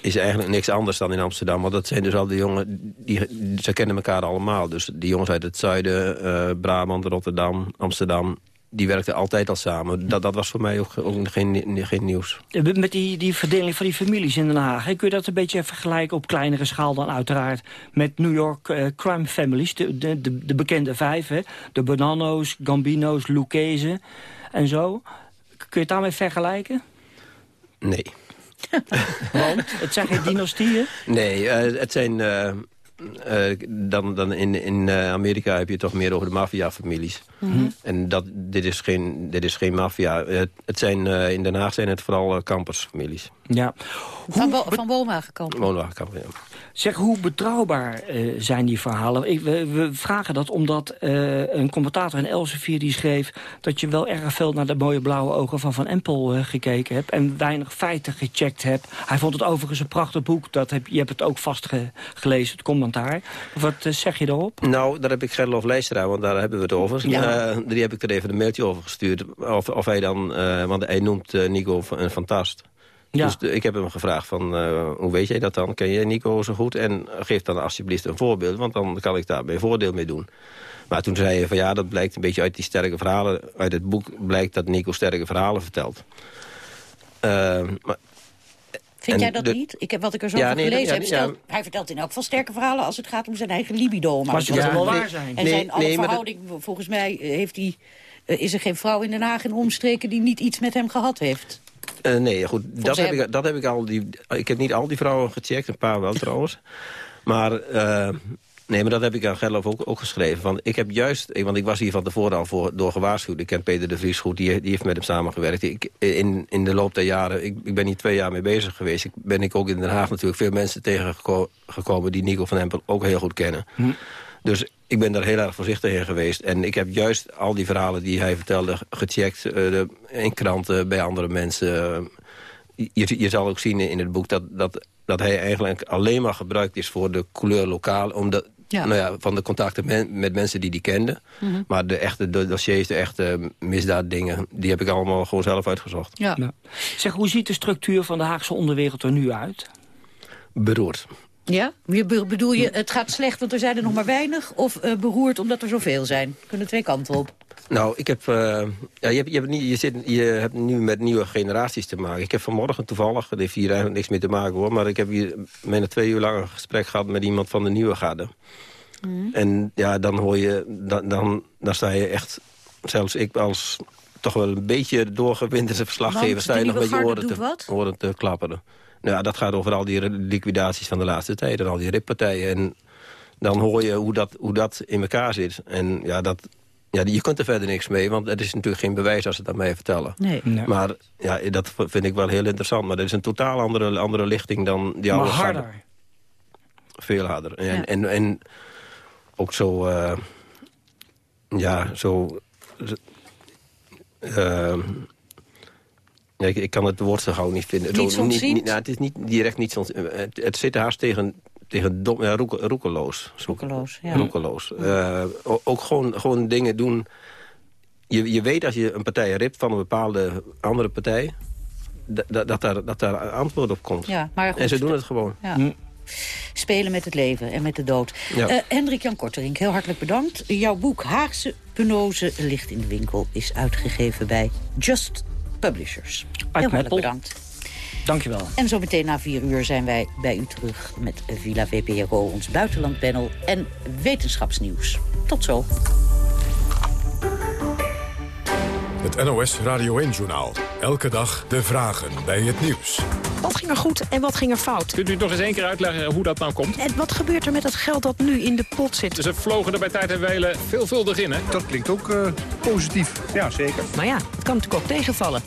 Speaker 32: is eigenlijk niks anders dan in Amsterdam. Want dat zijn dus al de jongen, die, ze kennen elkaar allemaal. Dus die jongens uit het zuiden, Brabant, Rotterdam, Amsterdam die werkten altijd al samen. Dat, dat was voor mij ook, geen, geen nieuws.
Speaker 20: Met die, die verdeling van die families in Den Haag... Hè, kun je dat een beetje vergelijken op kleinere schaal dan uiteraard... met New York uh, crime families, de, de, de, de, bekende vijf. Hè? De Bonanno's, Gambino's, Lucchese en zo. Kun je het daarmee vergelijken?
Speaker 32: Nee.
Speaker 20: Want? Het zijn geen dynastieën?
Speaker 32: Nee, uh, het zijn... Uh, uh, dan, dan in, in Amerika heb je toch meer over de maffiafamilies. Mm -hmm. En dat, dit is geen, dit is geen maffia. Het, het zijn, in Den Haag zijn het vooral kampersfamilies.
Speaker 20: Ja.
Speaker 21: Van, wo van woonwagenkampen?
Speaker 32: Woonwagenkampen, ja.
Speaker 20: Zeg, hoe betrouwbaar uh, zijn die verhalen? Ik, we, we, vragen dat omdat uh, een commentator in Elsevier die schreef... dat je wel erg veel naar de mooie blauwe ogen van Van Empel uh, gekeken hebt... en weinig feiten gecheckt hebt. Hij vond het overigens een prachtig boek. Dat heb, je hebt het ook vastgelezen, het commentaar. Wat zeg je daarop?
Speaker 32: Nou, daar heb ik Gerlof Leijstra, want daar hebben we het over. Ja. die heb ik er even een mailtje over gestuurd. Of, of hij dan, want hij noemt Nico een fantast. Ja. Dus de, ik heb hem gevraagd van, uh, hoe weet jij dat dan? Ken jij Nico zo goed? En geef dan alsjeblieft een voorbeeld, want dan kan ik daar mijn voordeel mee doen. Maar toen zei hij van ja, dat blijkt een beetje uit die sterke verhalen. Uit het boek blijkt dat Nico sterke verhalen vertelt. Uh, maar,
Speaker 21: Vind jij dat de, niet? Ik heb, wat ik er zo ja, van nee, gelezen ja, heb, ja, hij vertelt in elk geval sterke verhalen als het gaat om zijn eigen libido. Maar,
Speaker 20: maar dat ja, wel waar zijn.
Speaker 21: En nee, zijn alle nee, verhouding, volgens mij heeft hij, uh, is er geen vrouw in Den Haag in omstreken die niet iets met hem gehad heeft.
Speaker 32: Uh, nee, goed, dat heb, ik, dat heb ik al. Die, ik heb niet al die vrouwen gecheckt, een paar wel trouwens. Maar, uh, nee, maar dat heb ik aan Gerlof ook, ook geschreven. Van, ik heb juist, want ik was hier van tevoren al voor, door gewaarschuwd. Ik ken Peter de Vries goed, die, die heeft met hem samengewerkt. Ik, in, in de loop der jaren, ik, ik ben hier twee jaar mee bezig geweest. Ik ben ik ook in Den Haag natuurlijk veel mensen tegengekomen... die Nico van Hempel ook heel goed kennen. Hm. Dus ik ben daar heel erg voorzichtig in geweest. En ik heb juist al die verhalen die hij vertelde gecheckt... Uh, de, in kranten, bij andere mensen. je, je zal ook zien in het boek dat, dat, dat hij eigenlijk alleen maar gebruikt is... voor de couleur lokaal, omdat, ja. Nou ja, van de contacten men, met mensen die die kenden. Mm -hmm. Maar de echte de dossiers, de echte misdaaddingen... die heb ik allemaal gewoon zelf uitgezocht.
Speaker 20: Ja. ja. Zeg, hoe ziet de structuur van de Haagse onderwereld er nu uit?
Speaker 32: Beroerd.
Speaker 21: Ja? Bedoel je, het gaat slecht, want er zijn er nog maar weinig? Of uh, beroerd omdat er zoveel zijn? Kunnen twee kanten op.
Speaker 32: Nou, ik heb, uh, ja, je, hebt, je, hebt niet, je, zit, je hebt nu met nieuwe generaties te maken. Ik heb vanmorgen toevallig, dat heeft hier eigenlijk niks mee te maken hoor... maar ik heb hier bijna twee uur lang een gesprek gehad met iemand van de nieuwe garde. Mm. En ja, dan hoor je, dan, dan, dan sta je echt, zelfs ik als toch wel een beetje doorgewinterde verslaggever... sta je nog met je oren te, oren te klapperen. Nou ja, dat gaat over al die liquidaties van de laatste tijd en al die rippartijen. En dan hoor je hoe dat, hoe dat in elkaar zit. En ja, dat, ja, je kunt er verder niks mee, want het is natuurlijk geen bewijs als ze dat mij vertellen.
Speaker 21: Nee. nee.
Speaker 32: Maar ja, dat vind ik wel heel interessant. Maar dat is een totaal andere, andere lichting dan die oude
Speaker 20: Maar harder.
Speaker 32: Veel harder. En, ja. en, en ook zo... Uh, ja, zo... Uh, ja, ik, ik, kan het woord zo gauw niet vinden.
Speaker 21: Niet zo, niet, niet,
Speaker 32: nou, het is niet direct niet soms. Het, het zit haast tegen, tegen dom, ja, roeke, roekeloos.
Speaker 21: Roekeloos, ja.
Speaker 32: Roekeloos. Uh, ook gewoon, gewoon dingen doen... Je, je weet als je een partij ript van een bepaalde andere partij... dat, dat, daar, dat daar antwoord op komt.
Speaker 21: Ja, maar goed,
Speaker 32: en ze doen het gewoon.
Speaker 21: Ja. Hm. Spelen met het leven en met de dood. Ja. Uh, Hendrik Jan Korterink, heel hartelijk bedankt. Jouw boek Haagse Penose ligt in de winkel. Is uitgegeven bij Just Publishers. Heel hartelijk bedankt.
Speaker 20: Dankjewel.
Speaker 21: En zo meteen na vier uur zijn wij bij u terug met Villa VPRO, ons buitenlandpanel en wetenschapsnieuws. Tot zo.
Speaker 1: Het NOS Radio 1-journaal. Elke dag de vragen bij het nieuws.
Speaker 8: Wat ging er goed en wat ging er fout?
Speaker 33: Kunt u nog eens één keer uitleggen hoe dat nou komt?
Speaker 8: En wat gebeurt er met het geld dat nu in de pot zit?
Speaker 33: Ze vlogen er bij tijd en welen veelvuldig in, hè?
Speaker 34: Dat klinkt ook uh, positief. Ja, zeker.
Speaker 8: Maar ja, het kan natuurlijk ook tegenvallen.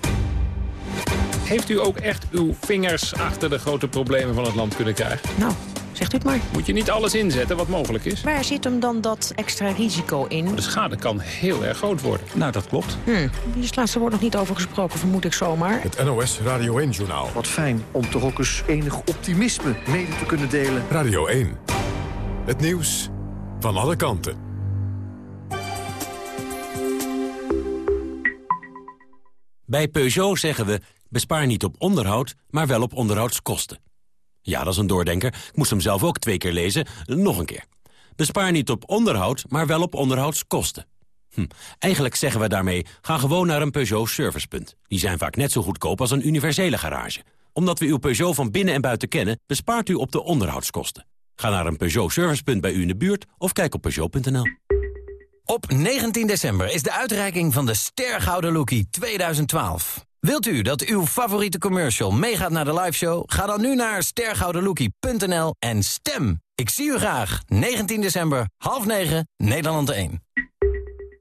Speaker 33: Heeft u ook echt uw vingers achter de grote problemen van het land kunnen krijgen?
Speaker 8: Nou, Zegt u het maar.
Speaker 33: Moet je niet alles inzetten wat mogelijk is?
Speaker 8: Waar zit hem dan dat extra risico in?
Speaker 33: De schade kan heel erg groot worden.
Speaker 34: Nou, dat klopt.
Speaker 8: Hmm. Hier is het laatste woord nog niet over gesproken, vermoed ik zomaar.
Speaker 1: Het NOS Radio 1-journaal.
Speaker 34: Wat fijn om toch ook eens enig optimisme mede te kunnen delen.
Speaker 1: Radio 1. Het nieuws van alle kanten.
Speaker 35: Bij Peugeot zeggen we, bespaar niet op onderhoud, maar wel op onderhoudskosten. Ja, dat is een doordenker. Ik moest hem zelf ook twee keer lezen. Nog een keer. Bespaar niet op onderhoud, maar wel op onderhoudskosten. Hm. Eigenlijk zeggen we daarmee, ga gewoon naar een Peugeot servicepunt. Die zijn vaak net zo goedkoop als een universele garage. Omdat we uw Peugeot van binnen en buiten kennen, bespaart u op de onderhoudskosten. Ga naar een Peugeot servicepunt bij u in de buurt of kijk op Peugeot.nl.
Speaker 36: Op 19 december is de uitreiking van de Stergouden Lookie 2012. Wilt u dat uw favoriete commercial meegaat naar de liveshow? Ga dan nu naar stergoudenlookie.nl en stem. Ik zie u graag. 19 december, half 9, Nederland 1.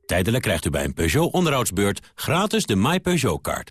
Speaker 35: Tijdelijk krijgt u bij een Peugeot onderhoudsbeurt gratis de My Peugeot-kaart.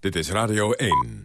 Speaker 1: Dit is Radio 1.